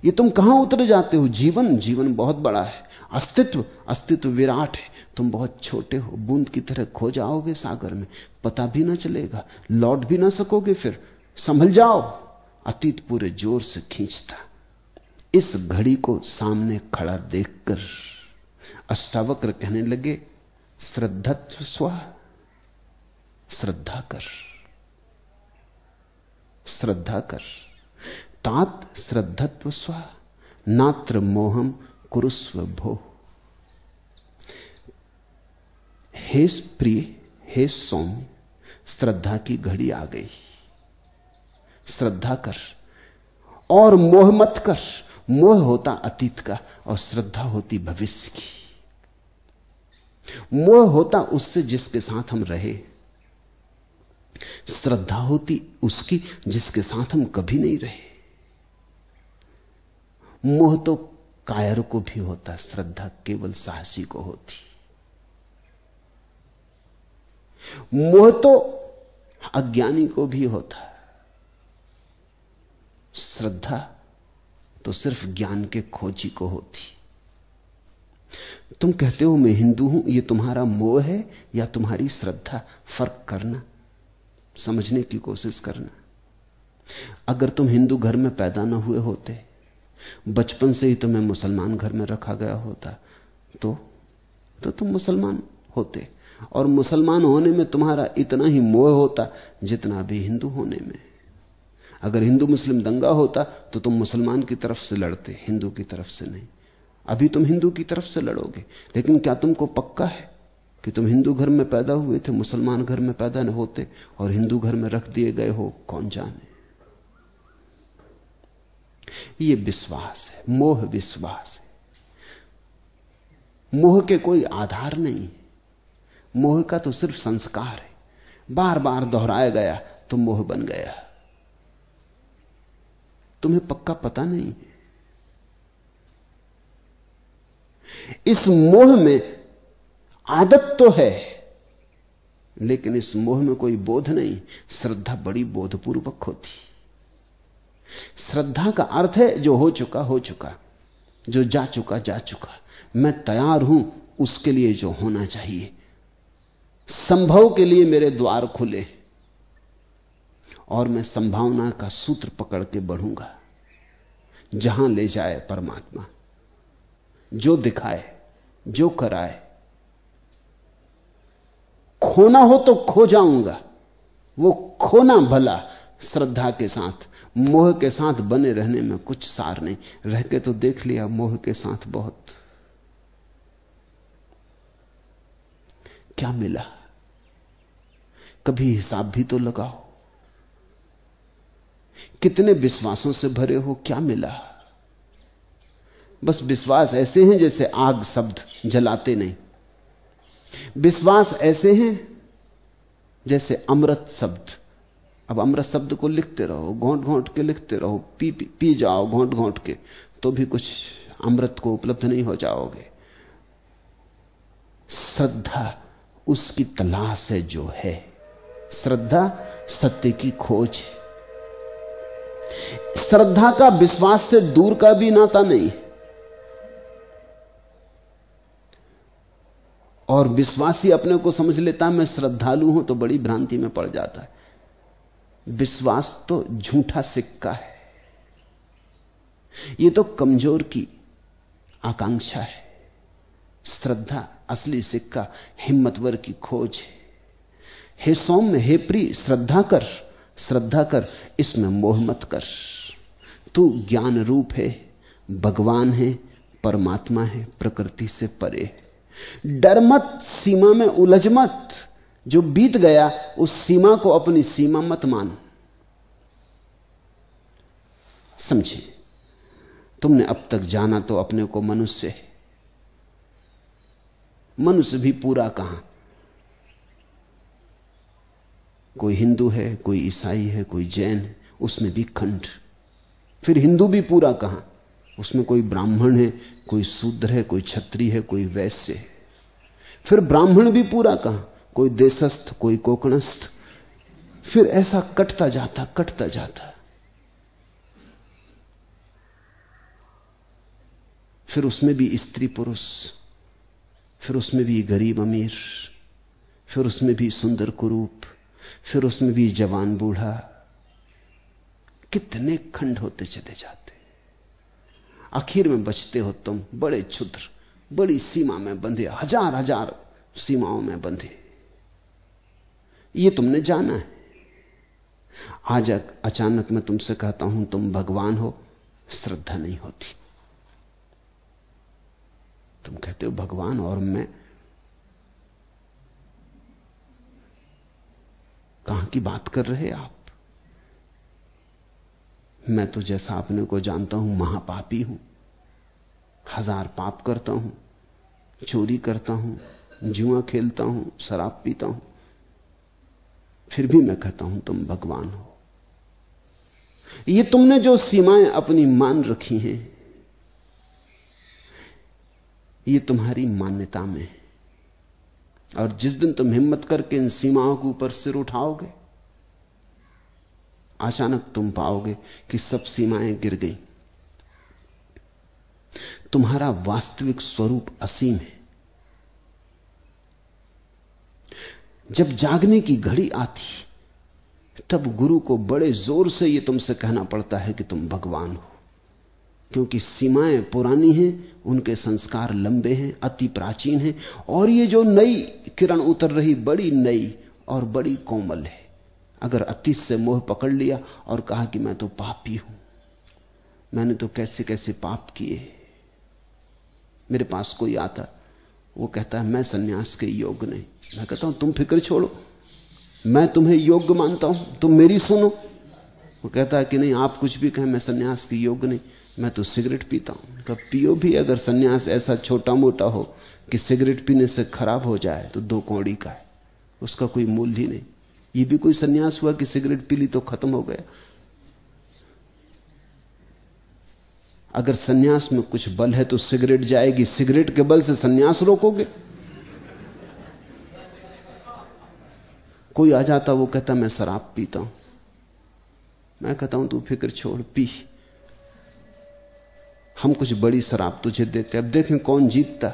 ये तुम कहाँ उतर जाते हो? जीवन जीवन बहुत बड़ा है। अस्तित्व अस्तित्व विराट है। तुम बहुत छोटे हो, बूंद की तरह खो जाओगे सागर में। पता भी ना चलेगा, लौट भी ना सकोगे फिर। संभल जाओ। अतीत पूरे ज़ोर से खींचता। इस घड़ी को सामने खड़ा देखकर अष्टावक्र कहने लगे, श्रद्धत्व स्व, श्रद्धा कर श्रद्धा कर। तात श्रद्धत्व स्व, नात्र मोहम कुरुस्व भो। हे प्रिय, हे सौम्य, श्रद्धा की घड़ी आ गई। श्रद्धा कर और मोह मत कर। मोह होता अतीत का और श्रद्धा होती भविष्य की। मोह होता उससे जिसके साथ हम रहे। श्रद्धा होती उसकी जिसके साथ हम कभी नहीं रहे। मोह तो कायर को भी होता, श्रद्धा केवल साहसी को होती। मोह तो अज्ञानी को भी होता। श्रद्धा तो सिर्फ़ ज्ञान के खोजी को होती। तुम कहते हो, मैं हिंदू हूँ यह तुम्हारा मोह है, या तुम्हारी श्रद्धा? फ़र्क करना, समझने की कोशिश करना। अगर तुम हिंदू घर में पैदा ना हुए होते, बचपन से ही तुम्हें मुसलमान घर में रखा गया होता तो तो तुम मुसलमान होते। और मुसलमान होने में तुम्हारा इतना ही मोह होता, जितना भी हिंदू होने में अगर हिंदू मुस्लिम दंगा होता तो तुम मुसलमान की तरफ़ से लड़ते, हिंदू की तरफ़ से नहीं। अभी तुम हिंदू की तरफ़ से लड़ोगे, लेकिन क्या तुमको पक्का है कि तुम हिंदू घर में पैदा हुए थे, मुसलमान घर में पैदा न होते, और हिंदू घर में रख दिए गए हो, कौन जाने? ये विश्वास है, मोह विश्वास है। मोह के कोई आधार नहीं मोह का तो सिर्फ़ संस्कार है। बार बार दोहराया गया तो मोह बन गया। तुम्हें पक्का पता नहीं। है इस मोह में आदत तो है, लेकिन इस मोह में कोई बोध नहीं। श्रद्धा बड़ी बोधपूर्वक होती। श्रद्धा का अर्थ है जो हो चुका हो चुका, जो जा चुका जा चुका। मैं तैयार हूँ उसके लिए जो होना चाहिए। संभव के लिए मेरे द्वार खुले। और मैं संभावना का सूत्र पकड़ के बढ़ूँगा। जहाँ ले जाए परमात्मा, जो दिखाए, जो कराए। खोना हो तो खो जाऊँगा। वो खोना भला श्रद्धा के साथ, मोह के साथ बने रहने में कुछ सार नहीं। रह के तो देख लिया, मोह के साथ बहुत। क्या मिला? कभी हिसाब भी तो लगाओ। कितने विश्वासों से भरे हो क्या मिला? बस विश्वास ऐसे हैं जैसे आग शब्द जलाते नहीं। विश्वास ऐसे हैं जैसे अमृत शब्द। अब अमृत शब्द को लिखते रहो घोंट घोंट के लिखते रहो पी पी, पी जाओ घोंट घोंट के तो भी कुछ अमृत को उपलब्ध नहीं हो जाओगे। श्रद्धा उसकी तलाश है जो है। श्रद्धा सत्य की खोज है। श्रद्धा का विश्वास से दूर का भी नाता नहीं और विश्वासी अपने को समझ लेता मैं श्रद्धालु हूँ तो बड़ी भ्रांति में पड़ जाता है। विश्वास तो झूठा सिक्का है। यह तो कमज़ोर की आकांक्षा है। श्रद्धा असली सिक्का, हिम्मतवर की खोज है। हे सौम्य, हे प्री श्रद्धा कर। श्रद्धा कर, इसमें मोह मत कर। तू ज्ञान रूप है, भगवान है, परमात्मा है, प्रकृति से परे डर मत, सीमा में उलझ मत। जो बीत गया, उस सीमा को अपनी सीमा मत मान। समझे? तुमने अब तक जाना तो अपने को मनुष्य है। मनुष्य भी पूरा कहाँ? कोई हिंदू है, कोई ईसाई है, कोई जैन है, उसमें भी खंड। फिर हिंदू भी पूरा कहाँ? उसमें कोई ब्राह्मण है, कोई शूद्र है, कोई छत्री है, कोई वैश्य है। फिर ब्राह्मण भी पूरा कहाँ? कोई देशस्थ, कोई कोकणस्थ। फिर ऐसा कटता जाता कटता जाता। फिर उसमें भी स्त्री पुरुष, फिर उसमें भी गरीब अमीर, फिर उसमें भी सुंदर कुरूप फिर उसमें भी जवान बूढ़ा कितने खंड होते चले जाते। आखिर में बचते हो तुम बड़े क्षुद्र, बड़ी सीमा में बंधे, हज़ार हज़ार सीमाओं में बंधे। ये तुमने जाना है। आज अचानक मैं तुमसे कहता हूँ, तुम भगवान हो, श्रद्धा नहीं होती। तुम कहते हो, भगवान और मैं कहाँ की बात कर रहे हैं आप? मैं तो जैसा अपने को जानता हूँ, महापापी हूँ। हज़ार पाप करता हूँ, चोरी करता हूँ, जुआ खेलता हूँ, शराब पीता हूँ। फिर भी मैं कहता हूँ, तुम भगवान हो। ये तुमने जो सीमाएँ अपनी मान रखी हैं, ये तुम्हारी मान्यता में है। और जिस दिन तुम हिम्मत करके इन सीमाओं के ऊपर सिर उठाओगे, अचानक तुम पाओगे कि सब सीमाएँ गिर गई। तुम्हारा वास्तविक स्वरूप असीम है। जब जागने की घड़ी आती, तब गुरु को बड़े ज़ोर से यह तुमसे कहना पड़ता है कि तुम भगवान हो। क्योंकि सीमाएँ पुरानी हैं, उनके संस्कार लंबे हैं, अति प्राचीन हैं, और ये जो नई किरण उतर रही, बड़ी नई और बड़ी कोमल है। अगर अतीत से मोह पकड़ लिया और कहा कि मैं तो पापी हूँ, मैंने तो कैसे कैसे पाप किए? मेरे पास कोई आता, वो कहता है, मैं सन्यास के योग्य नहीं। मैं कहता हूँ, तुम फ़िक्र छोड़ो। मैं तुम्हें योग्य मानता हूँ। तुम मेरी सुनो। वो कहता है कि नहीं, आप कुछ भी कहें, मैं सन्यास के योग्य नहीं। मैं तो सिगरेट पीता हूँ। कब पियो भी अगर सन्यास ऐसा छोटा मोटा हो कि सिगरेट पीने से खराब हो जाए तो दो कौड़ी का है। उसका कोई मूल्य ही नहीं। ये भी कोई सन्यास हुआ कि सिगरेट पी ली तो खत्म हो गया। अगर सन्यास में कुछ बल है तो सिगरेट जाएगी। सिगरेट के बल से सन्यास रोकोगे? कोई आ जाता, वो कहता, मैं शराब पीता हूँ। मैं कहता हूँ, तू फ़िक्र छोड़, पी। हम कुछ बड़ी शराब तुझे देते, अब देखें कौन जीतता।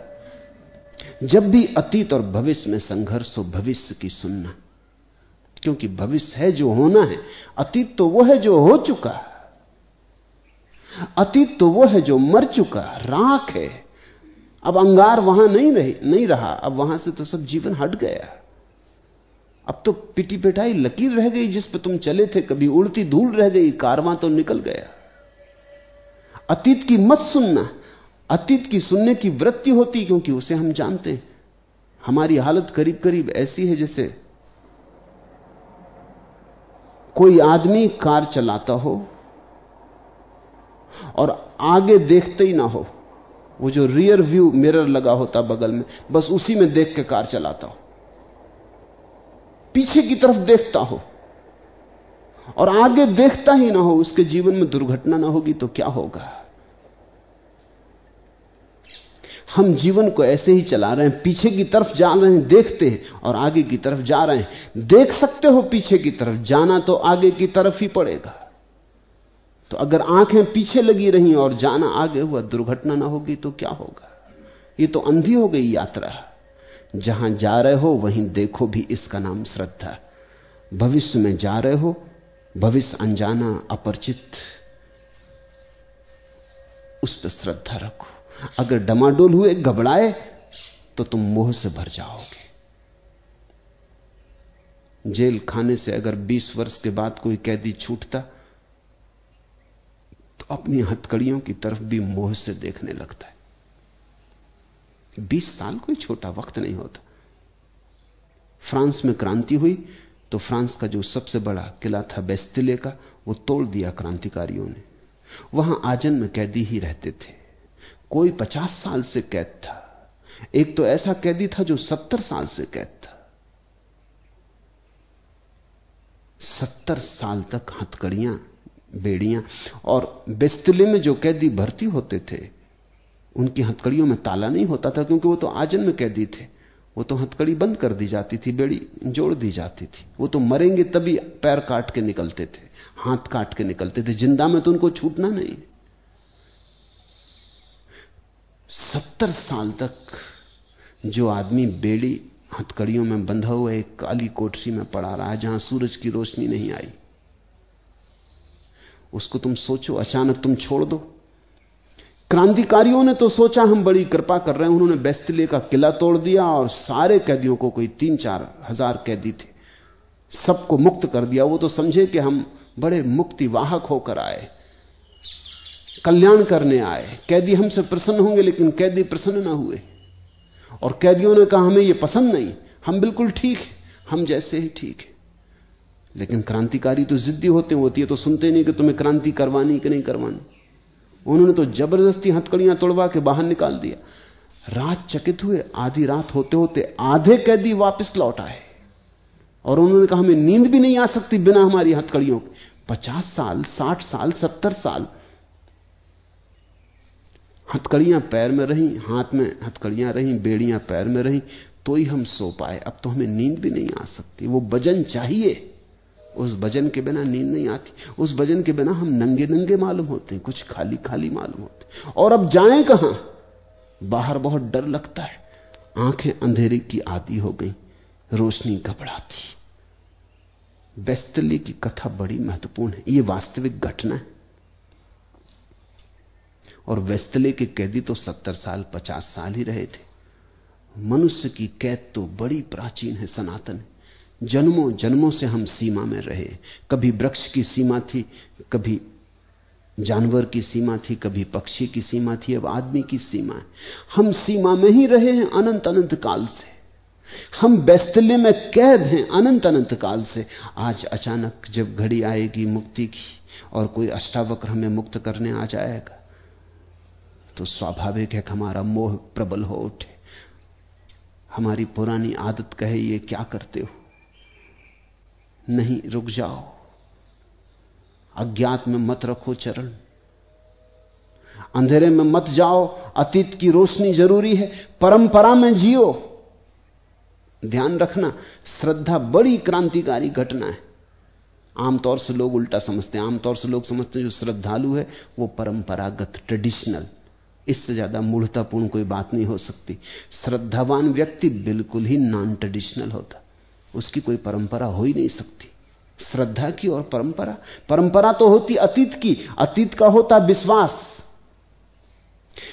जब भी अतीत और भविष्य में संघर्ष हो, भविष्य की सुनना। क्योंकि भविष्य है जो होना है, अतीत तो वो है जो हो चुका। अतीत तो वो है जो मर चुका, राख है। अब अंगार वहाँ नहीं रही, नहीं रहा, अब वहाँ से तो सब जीवन हट गया। अब तो पिटी पिटाई लकीर रह गई जिस पर तुम चले थे, कभी उड़ती धूल रह गई, कारवां तो निकल गया। अतीत की मत सुनना, अतीत की सुनने की वृत्ति होती क्योंकि उसे हम जानते हैं। हमारी हालत करीब करीब ऐसी है जैसे कोई आदमी कार चलाता हो और आगे देखते ही ना हो, वो जो रियर व्यू मिरर लगा होता बगल में, बस उसी में देख के कार चलाता हो। पीछे की तरफ़ देखता हो और आगे देखता ही ना हो, उसके जीवन में दुर्घटना ना होगी तो क्या होगा? हम जीवन को ऐसे ही चला रहे हैं, पीछे की तरफ़ जा रहे हैं, देखते हैं और आगे की तरफ़ जा रहे हैं। देख सकते हो पीछे की तरफ़, जाना तो आगे की तरफ़ ही पड़ेगा। तो अगर आँखें पीछे लगी रही और जाना आगे हुआ, दुर्घटना ना होगी तो क्या होगा? ये तो अंधी हो गई यात्रा। जहाँ जा रहे हो, वहीं देखो भी इसका नाम श्रद्धा। भविष्य में जा रहे हो, भविष्य अनजाना, अपरिचित, उस पर श्रद्धा रखो। अगर डमाडोल हुए, घबराए तो तुम मोह से भर जाओगे। जेल खाने से अगर 20 वर्ष के बाद कोई कैदी छूटता तो अपनी हथकड़ियों की तरफ़ भी मोह से देखने लगता है। 20 साल कोई छोटा वक्त नहीं होता। फ्रांस में क्रांति हुई तो फ्रांस का जो सबसे बड़ा किला था बेस्तिले का, वो तोड़ दिया क्रांतिकारियों ने। वहाँ आजन में कैदी ही रहते थे। कोई पचास साल से कैद था। एक तो ऐसा कैदी था जो सत्तर साल से कैद था। सत्तर साल तक हथकड़ियाँ, बेड़ियाँ और बेस्तले में जो कैदी भर्ती होते थे, उनकी हथकड़ियों में ताला नहीं होता था क्योंकि वो तो आजन में कैदी थे। वो तो हथकड़ी बंद कर दी जाती थी, बेड़ी जोड़ दी जाती थी। वो तो मरेंगे तभी पैर काट के निकलते थे, हाथ काट के निकलते थे। ज़िंदा में तो उनको छूटना नहीं। सत्तर साल तक जो आदमी बेड़ी हथकड़ियों में बंधा हुआ एक काली कोठरी में पड़ा रहा है जहाँ सूरज की रोशनी नहीं आई। उसको तुम सोचो, अचानक तुम छोड़ दो। क्रांतिकारियों ने तो सोचा, हम बड़ी कृपा कर रहे हैं। उन्होंने बेस्तले का किला तोड़ दिया और सारे कैदियों को कोई तीन चार हज़ार कैदी थे। सबको मुक्त कर दिया। वो तो समझे कि हम बड़े मुक्ति वाहक होकर आए। कल्याण करने आए कैदी हमसे प्रसन्न होंगे, लेकिन कैदी प्रसन्न ना हुए। और कैदियों ने कहा, हमें यह पसंद नहीं। हम बिल्कुल ठीक है। हम जैसे ही, ठीक है। लेकिन क्रांतिकारी तो जिद्दी होते होती है तो सुनते नहीं कि तुम्हें क्रांति करवानी कि नहीं करवानी। उन्होंने तो ज़बरदस्ती हथकड़ियाँ तोड़वा के बाहर निकाल दिया। रात चकित हुए, आधी रात होते होते आधे कैदी वापस लौट आए। और उन्होंने कहा, हमें नींद भी नहीं आ सकती बिना हमारी हथकड़ियों के। पचास साल, साठ साल, सत्तर साल हथकड़ियाँ पैर में रही, हाथ में हथकड़ियाँ रही, बेड़ियाँ पैर में रही तो ही हम सो पाए। अब तो हमें नींद भी नहीं आ सकती। वो वज़न चाहिए। उस वज़न के बिना नींद नहीं आती। उस वज़न के बिना हम नंगे नंगे मालूम होते हैं। कुछ खाली खाली मालूम होते और अब जाएँ कहाँ? बाहर बहुत डर लगता है। आँखें अंधेरे की आदि हो गई। रोशनी घबराती। बेस्तली की कथा बड़ी महत्वपूर्ण है। यह वास्तविक घटना है। और वेस्तले के कैदी तो सत्तर साल, पचास साल ही रहे थे। मनुष्य की कैद तो बड़ी प्राचीन है, सनातन जन्मों जन्मों से हम सीमा में रहे कभी वृक्ष की सीमा थी, कभी जानवर की सीमा थी, कभी पक्षी की सीमा थी, अब आदमी की सीमा है। हम सीमा में ही रहे हैं, अनंत अनंत काल से। हम बैस्तल्य में कैद हैं, अनंत अनंत काल से। आज अचानक जब घड़ी आएगी मुक्ति की, और कोई अष्टावक्र हमें मुक्त करने आ जाएगा। तो स्वाभाविक है कि हमारा मोह प्रबल हो उठे। हमारी पुरानी आदत कहे, ये क्या करते हो? नहीं, रुक जाओ। अज्ञात में मत रखो चरण। अंधेरे में मत जाओ। अतीत की रोशनी ज़रूरी है। परंपरा में जियो। ध्यान रखना, श्रद्धा बड़ी क्रांतिकारी घटना है। आमतौर से लोग उल्टा समझते हैं। आमतौर से लोग समझते हैं जो श्रद्धालु है, वो परंपरागत, ट्रेडिशनल। इससे ज़्यादा मूढ़तापूर्ण कोई बात नहीं हो सकती। श्रद्धावान व्यक्ति बिल्कुल ही नॉन ट्रेडिशनल होता। उसकी कोई परंपरा हो ही नहीं सकती। श्रद्धा की और परंपरा। परंपरा तो होती अतीत की, अतीत का होता विश्वास।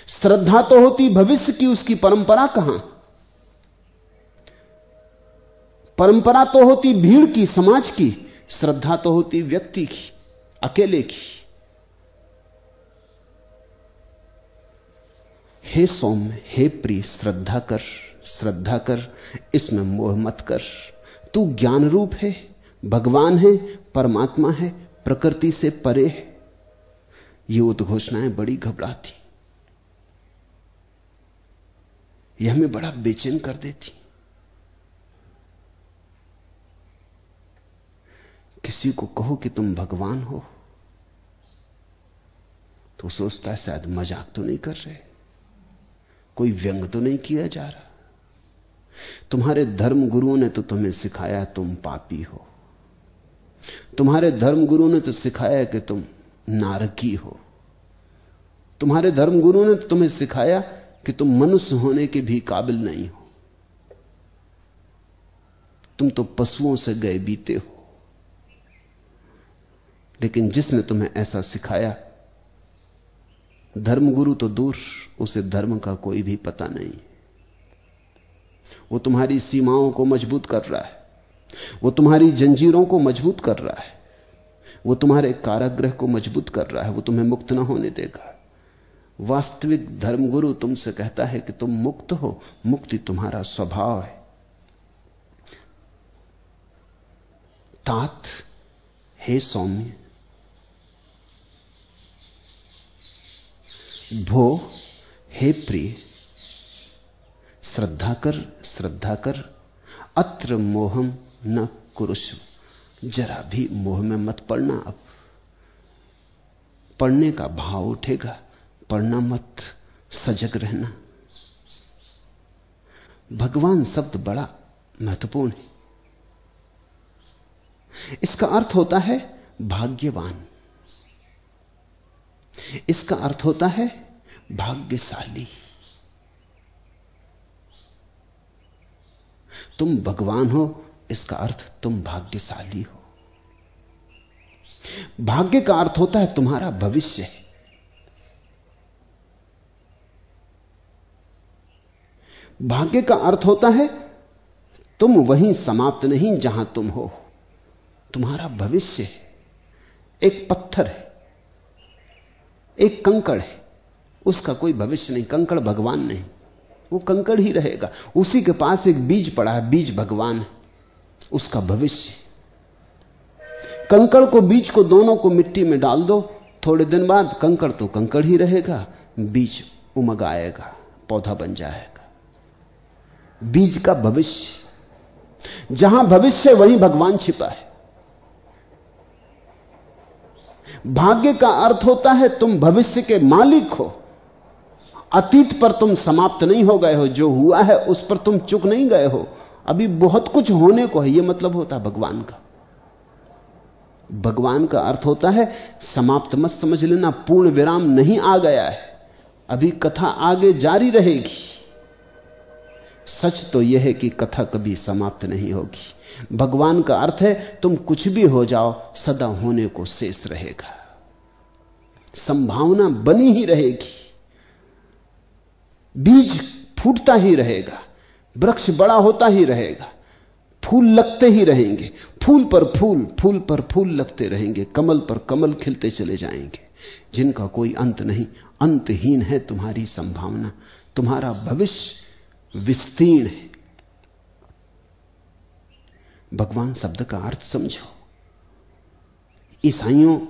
श्रद्धा तो होती भविष्य की, उसकी परंपरा कहाँ? परंपरा तो होती भीड़ की, समाज की। श्रद्धा तो होती व्यक्ति की, अकेले की। हे सौम्य, हे प्रिय, श्रद्धा कर श्रद्धा कर, इसमें मोह मत कर। तू ज्ञान रूप है, भगवान है, परमात्मा है, प्रकृति से परे है। ये उद्घोषणाएँ बड़ी घबराती। यह हमें बड़ा बेचैन कर देती। किसी को कहो कि तुम भगवान हो तो सोचता है शायद मज़ाक तो नहीं कर रहे। कोई व्यंग तो नहीं किया जा रहा। तुम्हारे धर्म गुरुओं ने तो तुम्हें सिखाया तुम पापी हो। तुम्हारे धर्म गुरु ने तो सिखाया कि तुम नारकी हो। तुम्हारे धर्म गुरु ने तो तुम्हें सिखाया कि तुम मनुष्य होने के भी काबिल नहीं हो। तुम तो पशुओं से गए बीते हो। लेकिन जिसने तुम्हें ऐसा सिखाया धर्मगुरु तो दूर, उसे धर्म का कोई भी पता नहीं। वो तुम्हारी सीमाओं को मज़बूत कर रहा है। वो तुम्हारी जंजीरों को मज़बूत कर रहा है। वो तुम्हारे काराग्रह को मज़बूत कर रहा है। वो तुम्हें मुक्त ना होने देगा। वास्तविक धर्मगुरु तुमसे कहता है कि तुम मुक्त हो, मुक्ति तुम्हारा स्वभाव है। तात, हे सौम्य भो, हे प्रिय, श्रद्धा कर श्रद्धा कर, अत्र मोहम न कुरुष जरा भी मोह में मत पड़ना अब। पढ़ने का भाव उठेगा पढ़ना मत, सजग रहना। भगवान शब्द बड़ा महत्वपूर्ण है। इसका अर्थ होता है भाग्यवान। इसका अर्थ होता है भाग्यशाली। तुम भगवान हो, इसका अर्थ तुम भाग्यशाली हो। भाग्य का अर्थ होता है तुम्हारा भविष्य है। भाग्य का अर्थ होता है तुम वहीं समाप्त नहीं जहाँ तुम हो। तुम्हारा भविष्य है एक पत्थर है। एक कंकड़ है, उसका कोई भविष्य नहीं, कंकड़ भगवान नहीं, वो कंकड़ ही रहेगा। उसी के पास एक बीज पड़ा है, बीज भगवान है, उसका भविष्य कंकड़ को, बीज को दोनों को मिट्टी में डाल दो, थोड़े दिन बाद कंकड़ तो कंकड़ ही रहेगा, बीज उमग आएगा, पौधा बन जाएगा। बीज का भविष्य, जहाँ भविष्य वहीं भगवान छिपा है। भाग्य का अर्थ होता है तुम भविष्य के मालिक हो। अतीत पर तुम समाप्त नहीं हो गए हो, जो हुआ है उस पर तुम चुक नहीं गए हो। अभी बहुत कुछ होने को है यह मतलब होता भगवान का। भगवान का अर्थ होता है, समाप्त मत समझ लेना, पूर्ण विराम नहीं आ गया है। अभी कथा आगे जारी रहेगी। सच तो यह है कि कथा कभी समाप्त नहीं होगी। भगवान का अर्थ है, तुम कुछ भी हो जाओ, सदा होने को शेष रहेगा। संभावना बनी ही रहेगी। बीज फूटता ही रहेगा, वृक्ष बड़ा होता ही रहेगा, फूल लगते ही रहेंगे, फूल पर फूल फूल पर फूल लगते रहेंगे, कमल पर कमल खिलते चले जाएँगे। जिनका कोई अंत नहीं, अंतहीन है तुम्हारी संभावना, तुम्हारा भविष्य विस्तीर्ण है। भगवान शब्द का अर्थ समझो। ईसाइयों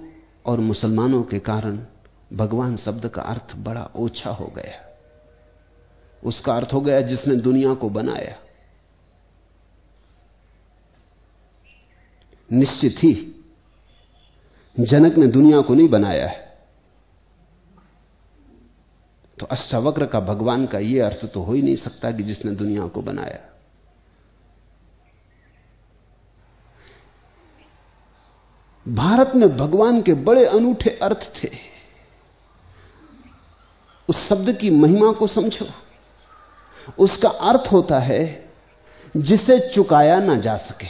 और मुसलमानों के कारण भगवान शब्द का अर्थ बड़ा ओछा हो गया। उसका अर्थ हो गया जिसने दुनिया को बनाया। निश्चित ही जनक ने दुनिया को नहीं बनाया है। तो अष्टावक्र का भगवान का यह अर्थ तो हो ही नहीं सकता कि जिसने दुनिया को बनाया। भारत में भगवान के बड़े अनूठे अर्थ थे। उस शब्द की महिमा को समझो। उसका अर्थ होता है, जिसे चुकाया ना जा सके।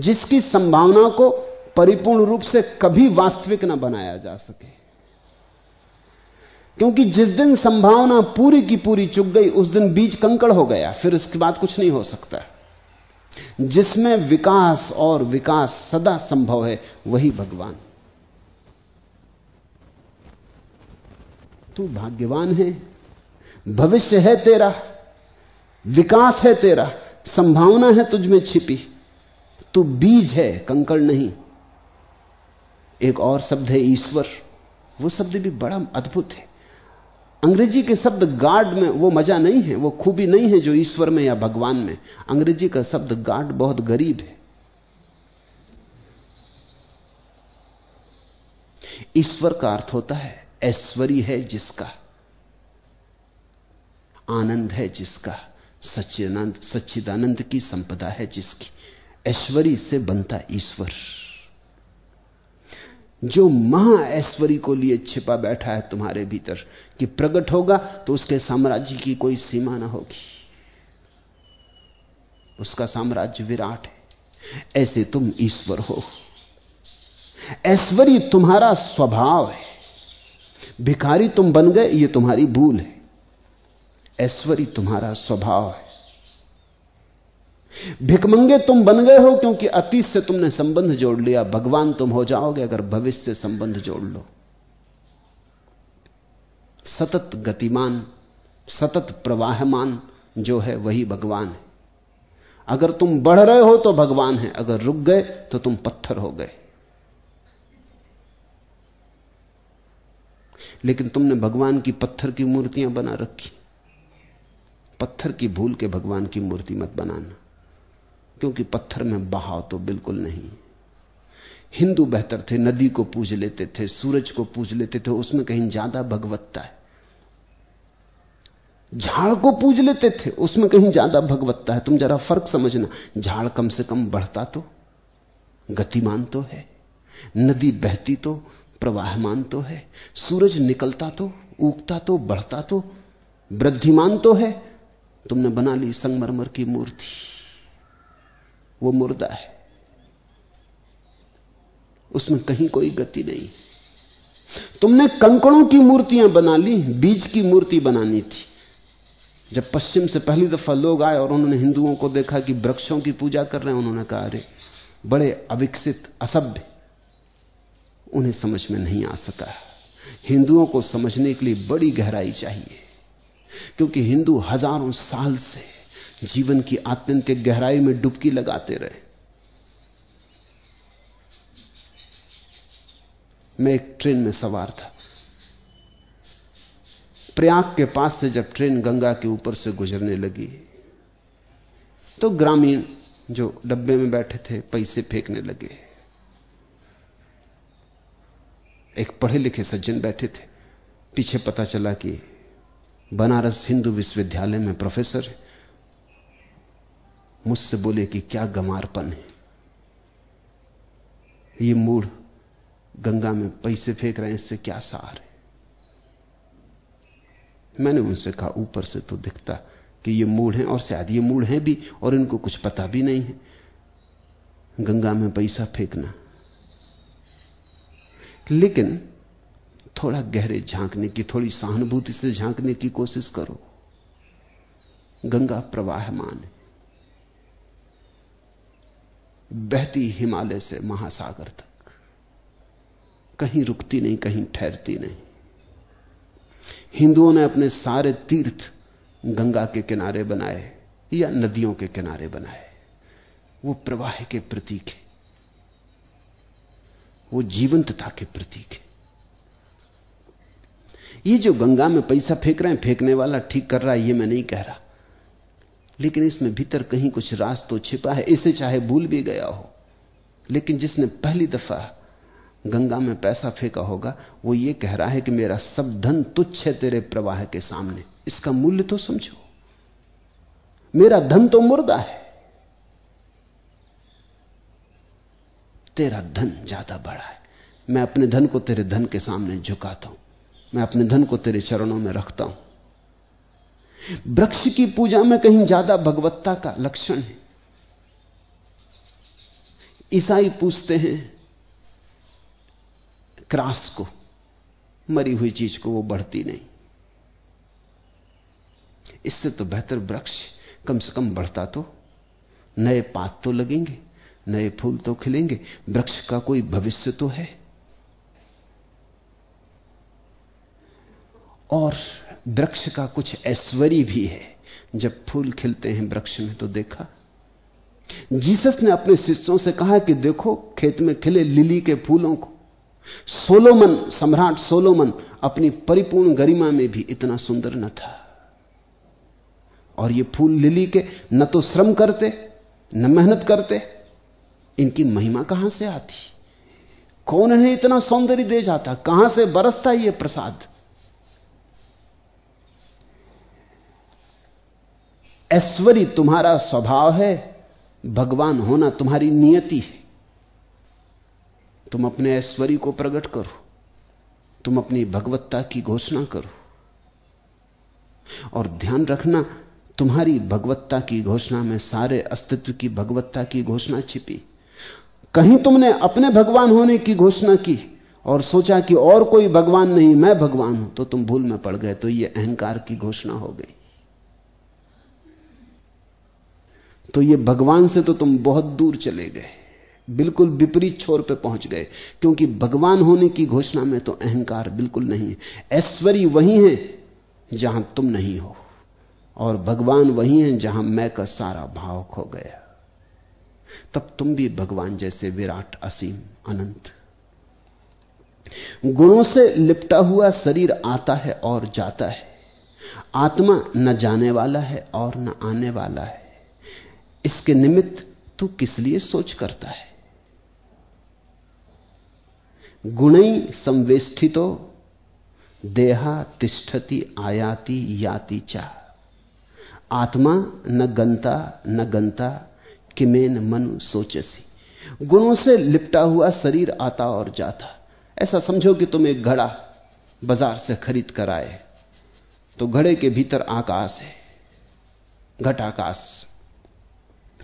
जिसकी संभावना को परिपूर्ण रूप से कभी वास्तविक ना बनाया जा सके। क्योंकि जिस दिन संभावना पूरी की पूरी चुक गई, उस दिन बीज कंकड़ हो गया, फिर इसके बाद कुछ नहीं हो सकता। जिसमें विकास और विकास सदा संभव है, वही भगवान। तू भाग्यवान है, भविष्य है तेरा, विकास है तेरा, संभावना है तुझमें छिपी। तू बीज है, कंकड़ नहीं। एक और शब्द है ईश्वर, वो शब्द भी बड़ा अद्भुत है। अंग्रेज़ी के शब्द गाड में वो मज़ा नहीं है, वो खूबी नहीं है जो ईश्वर में या भगवान में। अंग्रेज़ी का शब्द गाड बहुत गरीब है। ईश्वर का अर्थ होता है, ऐश्वरी है जिसका, आनंद है जिसका, सच्चिदानंद सच्चिदानंद की संपदा है जिसकी। ऐश्वरी से बनता ईश्वर। जो महा ऐश्वरी को लिए छिपा बैठा है तुम्हारे भीतर, कि प्रकट होगा तो उसके साम्राज्य की कोई सीमा ना होगी। उसका साम्राज्य विराट है। ऐसे तुम ईश्वर हो। ऐश्वरी तुम्हारा स्वभाव है। भिखारी तुम बन गए, ये तुम्हारी भूल है। ऐश्वरी तुम्हारा स्वभाव है। भिकमंगे तुम बन गए हो क्योंकि अतीत से तुमने संबंध जोड़ लिया। भगवान तुम हो जाओगे अगर भविष्य से संबंध जोड़ लो। सतत गतिमान, सतत प्रवाहमान जो है वही भगवान है। अगर तुम बढ़ रहे हो तो भगवान है, अगर रुक गए तो तुम पत्थर हो गए। लेकिन तुमने भगवान की पत्थर की मूर्तियाँ बना रखी। पत्थर की भूल के भगवान की मूर्ति मत बनाना। क्योंकि पत्थर में बहाव तो बिल्कुल नहीं। हिंदू बेहतर थे, नदी को पूज लेते थे, सूरज को पूज लेते थे, उसमें कहीं ज़्यादा भगवत्ता है। झाड़ को पूज लेते थे, उसमें कहीं ज़्यादा भगवत्ता है। तुम जरा फ़र्क समझना, झाड़ कम से कम बढ़ता तो गतिमान तो है। नदी बहती तो प्रवाहमान तो है। सूरज निकलता तो उगता तो बढ़ता तो वृद्धिमान तो है। तुमने बना ली संगमरमर की मूर्ति। वो मुर्दा है। उसमें कहीं कोई गति नहीं। तुमने कंकड़ों की मूर्तियाँ बना ली, बीज की मूर्ति बनानी थी। जब पश्चिम से पहली दफ़ा लोग आए और उन्होंने हिंदुओं को देखा कि वृक्षों की पूजा कर रहे हैं, उन्होंने कहा, अरे, बड़े अविकसित, असभ्य, उन्हें समझ में नहीं आ सका। हिंदुओं को समझने के लिए बड़ी गहराई चाहिए, क्योंकि हिंदू हज़ारों साल से जीवन की आत्यंतिक गहराई में डुबकी लगाते रहे। मैं एक ट्रेन में सवार था। प्रयाग के पास से जब ट्रेन गंगा के ऊपर से गुजरने लगी तो ग्रामीण जो डब्बे में बैठे थे पैसे फेंकने लगे। एक पढ़े लिखे सज्जन बैठे थे। पीछे पता चला कि बनारस हिंदू विश्वविद्यालय में प्रोफेसर है। मुझसे बोले कि क्या गमारपन है? ये मूड गंगा में पैसे फेंक रहे हैं, इससे क्या सार है? मैंने उनसे कहा, ऊपर से तो दिखता कि ये मूड हैं और शायद ये मूड हैं भी, और इनको कुछ पता भी नहीं है। गंगा में पैसा फेंकना। लेकिन थोड़ा गहरे झांकने की, थोड़ी सहानुभूति से झांकने की कोशिश करो। गंगा प्रवाहमान है। बहती हिमालय से महासागर तक। कहीं रुकती नहीं, कहीं ठहरती नहीं। हिंदुओं ने अपने सारे तीर्थ गंगा के किनारे बनाए या नदियों के किनारे बनाए। वो प्रवाह के प्रतीक है। वो जीवंतता के प्रतीक है। ये जो गंगा में पैसा फेंक रहे हैं, फेंकने वाला ठीक कर रहा है, ये मैं नहीं कह रहा। लेकिन इसमें भीतर कहीं कुछ राज तो छिपा है, इसे चाहे भूल भी गया हो। लेकिन जिसने पहली दफ़ा गंगा में पैसा फेंका होगा, वो ये कह रहा है कि मेरा सब धन तुच्छ है तेरे प्रवाह के सामने। इसका मूल्य तो समझो। मेरा धन तो मुर्दा है। तेरा धन ज़्यादा बड़ा है। मैं अपने धन को तेरे धन के सामने झुकाता हूँ। मैं अपने धन को तेरे चरणों में रखता हूँ। वृक्ष की पूजा में कहीं ज़्यादा भगवत्ता का लक्षण है। ईसाई पूछते हैं, क्रास को, मरी हुई चीज़ को वो बढ़ती नहीं। इससे तो बेहतर वृक्ष कम से कम बढ़ता तो नए पात तो लगेंगे, नए फूल तो खिलेंगे, वृक्ष का कोई भविष्य तो है। और वृक्ष का कुछ ऐश्वर्य भी है। जब फूल खिलते हैं वृक्ष में तो देखा। जीसस ने अपने शिष्यों से कहा कि देखो, खेत में खिले लिली के फूलों को। सोलोमन, सम्राट सोलोमन अपनी परिपूर्ण गरिमा में भी इतना सुंदर न था। और ये फूल लिली के न तो श्रम करते, न मेहनत करते, इनकी महिमा कहाँ से आती? कौन इन्हें इतना सौंदर्य दे जाता? कहाँ से बरसता ये प्रसाद? ऐश्वर्य तुम्हारा स्वभाव है, भगवान होना तुम्हारी नियति है। तुम अपने ऐश्वर्य को प्रकट करो, तुम अपनी भगवत्ता की घोषणा करो, और ध्यान रखना, तुम्हारी भगवत्ता की घोषणा में सारे अस्तित्व की भगवत्ता की घोषणा छिपी। कहीं तुमने अपने भगवान होने की घोषणा की और सोचा कि और कोई भगवान नहीं, मैं भगवान हूँ तो तुम भूल में पड़ गए तो यह अहंकार की घोषणा हो गई। तो ये भगवान से तो तुम बहुत दूर चले गए। बिल्कुल विपरीत छोर पे पहुँच गए। क्योंकि भगवान होने की घोषणा में तो अहंकार बिल्कुल नहीं है। ऐश्वर्य वही है जहाँ तुम नहीं हो। और भगवान वही है जहाँ मैं का सारा भाव खो गया। तब तुम भी भगवान जैसे विराट, असीम, अनंत। गुणों से लिपटा हुआ शरीर आता है और जाता है। आत्मा न जाने वाला है और न आने वाला है। इसके निमित्त तू किस लिए सोच करता है? गुणई संवेष्ठितो देहा तिष्ठति आयाति याति चा। आत्मा न गंता न गंता, किमेन मनु सोचसी। गुणों से लिपटा हुआ शरीर आता और जाता। ऐसा समझो कि तुम एक घड़ा बाज़ार से खरीद कर आए। तो घड़े के भीतर आकाश है, घटाकाश।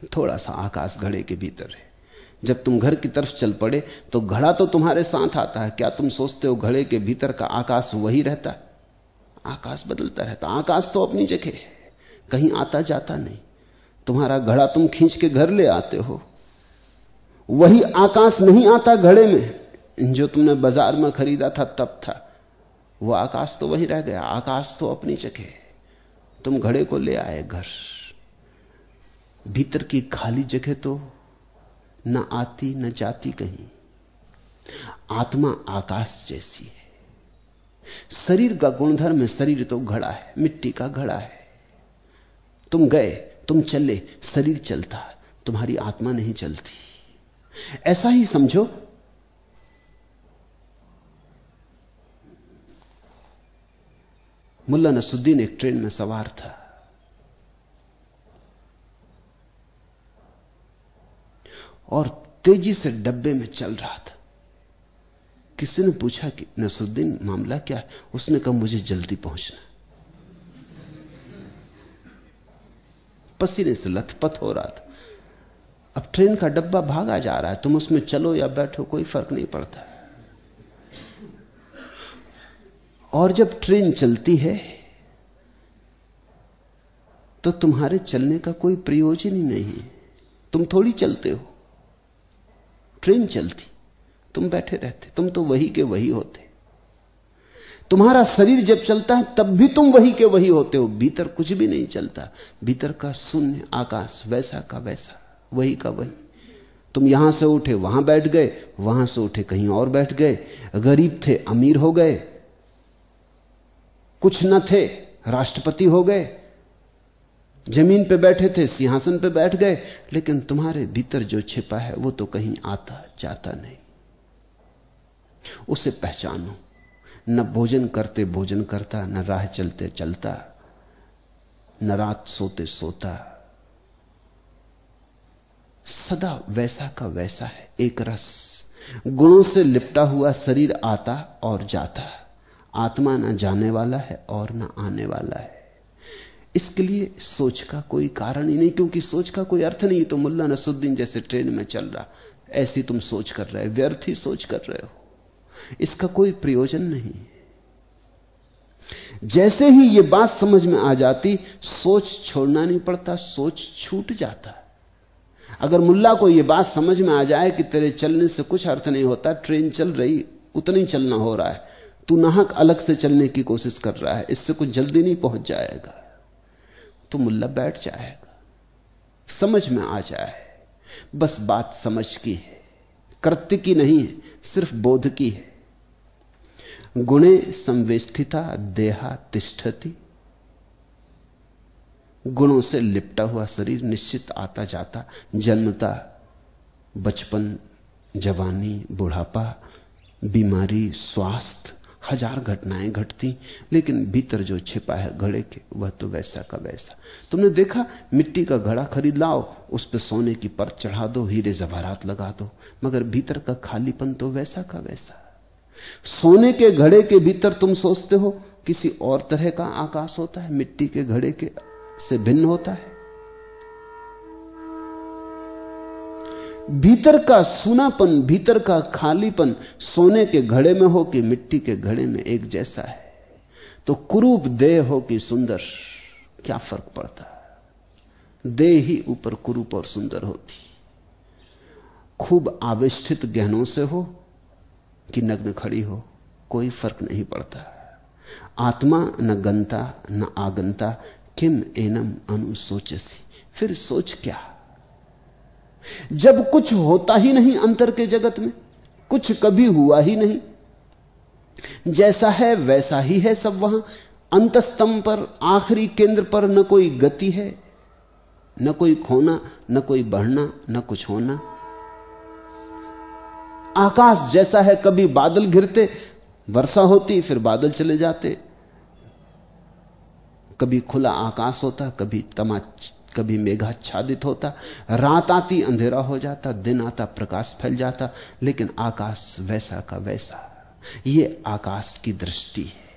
थोड़ा सा आकाश घड़े के भीतर है। जब तुम घर की तरफ़ चल पड़े तो घड़ा तो तुम्हारे साथ आता है। क्या तुम सोचते हो घड़े के भीतर का आकाश वही रहता है? आकाश बदलता रहता आकाश तो अपनी जगह है। कहीं आता जाता नहीं। तुम्हारा घड़ा तुम खींच के घर ले आते हो। वही आकाश नहीं आता घड़े में। जो तुमने बाज़ार में खरीदा था, तब था। वो आकाश तो वही रह गया। आकाश तो अपनी जगह तुम घड़े को ले आए घर। भीतर की खाली जगह तो न आती, न जाती कहीं। आत्मा आकाश जैसी है। शरीर का गुणधर्म है, शरीर तो घड़ा है, मिट्टी का घड़ा है। तुम गए, तुम चले, शरीर चलता, तुम्हारी आत्मा नहीं चलती। ऐसा ही समझो। मुल्ला नसुद्दीन एक ट्रेन में सवार था। और तेज़ी से डब्बे में चल रहा था। किसी ने पूछा कि, नसरुद्दीन, मामला क्या है? उसने कहा, मुझे जल्दी पहुँचना पसीने से लथपथ हो रहा था। अब ट्रेन का डब्बा भागा जा रहा है, तुम उसमें चलो या बैठो, कोई फ़र्क नहीं पड़ता। और जब ट्रेन चलती है तो तुम्हारे चलने का कोई प्रयोजन ही नहीं तुम थोड़ी चलते हो। ट्रेन चलती। तुम बैठे रहते, तुम तो वही के वही होते। तुम्हारा शरीर जब चलता है, तब भी तुम वही के वही होते हो। भीतर कुछ भी नहीं चलता। भीतर का शून्य आकाश, वैसा का वैसा, वही का वही। तुम यहाँ से उठे, वहाँ बैठ गए, वहाँ से उठे, कहीं और बैठ गए। गरीब थे, अमीर हो गए। कुछ न थे, राष्ट्रपति हो गए। ज़मीन पे बैठे थे, सिंहासन पे बैठ गए, लेकिन तुम्हारे भीतर जो छिपा है, वो तो कहीं आता जाता नहीं। उसे पहचानो, न भोजन करते भोजन करता, न राह चलते चलता, न रात सोते सोता। सदा वैसा का वैसा है, एक रस। गुणों से लिपटा हुआ शरीर आता और जाता। आत्मा ना जाने वाला है और ना आने वाला है। इसके लिए सोच का कोई कारण ही नहीं, क्योंकि सोच का कोई अर्थ नहीं। तो मुल्ला नसुद्दीन जैसे ट्रेन में चल रहा, ऐसी तुम सोच कर रहे हो, व्यर्थ ही सोच कर रहे हो। इसका कोई प्रयोजन नहीं। जैसे ही यह बात समझ में आ जाती, सोच छोड़ना नहीं पड़ता, सोच छूट जाता। अगर मुल्ला को यह बात समझ में आ जाए कि तेरे चलने से कुछ अर्थ नहीं होता, ट्रेन चल रही, उतना चलना हो रहा है। तू नाहक अलग से चलने की कोशिश कर रहा है, इससे कुछ जल्दी नहीं पहुँच जाएगा। तो मुल्ला बैठ जाएगा समझ में आ जाए। बस बात समझ की है कृत्य की नहीं है, सिर्फ़ बोध की है। गुणे संवेष्टिता, देहा तिष्ठति। गुणों से लिपटा हुआ शरीर निश्चित आता जाता, जन्मता, बचपन, जवानी, बुढ़ापा, बीमारी, स्वास्थ्य। हज़ार घटनाएँ घटती, लेकिन भीतर जो छिपा है घड़े के, वह तो वैसा का वैसा। तुमने देखा, मिट्टी का घड़ा खरीद लाओ, उस पर सोने की परत चढ़ा दो, हीरे जवाहरात लगा दो, मगर भीतर का खालीपन तो वैसा का वैसा। सोने के घड़े के भीतर तुम सोचते हो, किसी और तरह का आकाश होता है, मिट्टी के घड़े के से भिन्न होता है। भीतर का सुनापन, भीतर का खालीपन सोने के घड़े में हो कि मिट्टी के घड़े में एक जैसा है। तो कुरूप देह हो कि सुंदर, क्या फ़र्क पड़ता देह ही ऊपर कुरूप और सुंदर होती। खूब आविष्ठित गहनों से हो कि नग्न खड़ी हो, कोई फ़र्क नहीं पड़ता। आत्मा न गंता, न आगंता, किम एनम अनुसोचसी फिर सोच क्या? जब कुछ होता ही नहीं अंतर के जगत में, कुछ कभी हुआ ही नहीं। जैसा है वैसा ही है सब वहाँ। अंतस्तंभ पर, आखिरी केंद्र पर न कोई गति है, न कोई खोना, न कोई बढ़ना, न कुछ होना। आकाश जैसा है, कभी बादल घिरते, वर्षा होती, फिर बादल चले जाते। कभी खुला आकाश होता, कभी तमाच कभी मेघाच्छादित होता, रात आती अंधेरा हो जाता, दिन आता प्रकाश फैल जाता, लेकिन आकाश वैसा का वैसा। यह आकाश की दृष्टि है।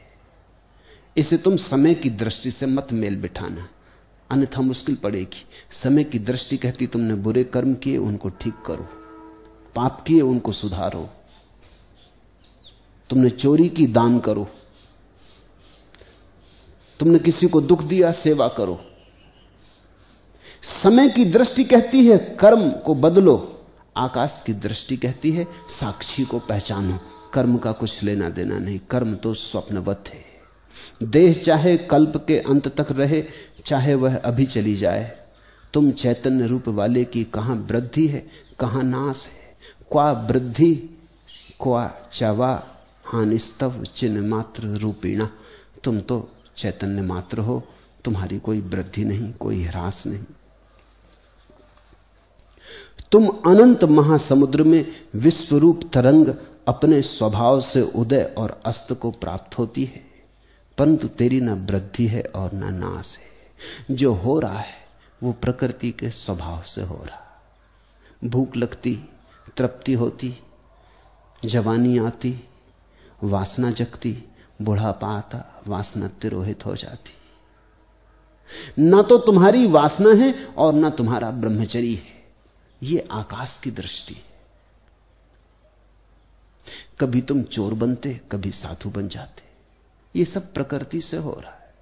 इसे तुम समय की दृष्टि से मत मेल बिठाना। अन्यथा मुश्किल पड़ेगी। समय की दृष्टि कहती तुमने बुरे कर्म किए, उनको ठीक करो। पाप किए, उनको सुधारो। तुमने चोरी की दान करो। तुमने किसी को दुख दिया, सेवा करो। समय की दृष्टि कहती है, कर्म को बदलो। आकाश की दृष्टि कहती है, साक्षी को पहचानो। कर्म का कुछ लेना देना नहीं, कर्म तो स्वप्नवत है। देह चाहे कल्प के अंत तक रहे, चाहे वह अभी चली जाए। तुम चैतन्य रूप वाले की कहाँ वृद्धि है, कहाँ नाश है? क्वा वृद्धि, क्वा चवा, हानिस्तव चिन्ह मात्र रूपीणा। तुम तो चैतन्य मात्र हो, तुम्हारी कोई वृद्धि नहीं, कोई ह्रास नहीं। तुम अनंत महासमुद्र में विश्वरूप तरंग अपने स्वभाव से उदय और अस्त को प्राप्त होती है। परंतु तेरी ना वृद्धि है और ना नाश है। जो हो रहा है, वो प्रकृति के स्वभाव से हो रहा। भूख लगती, तृप्ति होती, जवानी आती, वासना जगती, बुढ़ापा आता, वासना तिरोहित हो जाती। ना तो तुम्हारी वासना है और ना तुम्हारा ब्रह्मचरी है। यह आकाश की दृष्टि है। कभी तुम चोर बनते, कभी साधु बन जाते। ये सब प्रकृति से हो रहा है।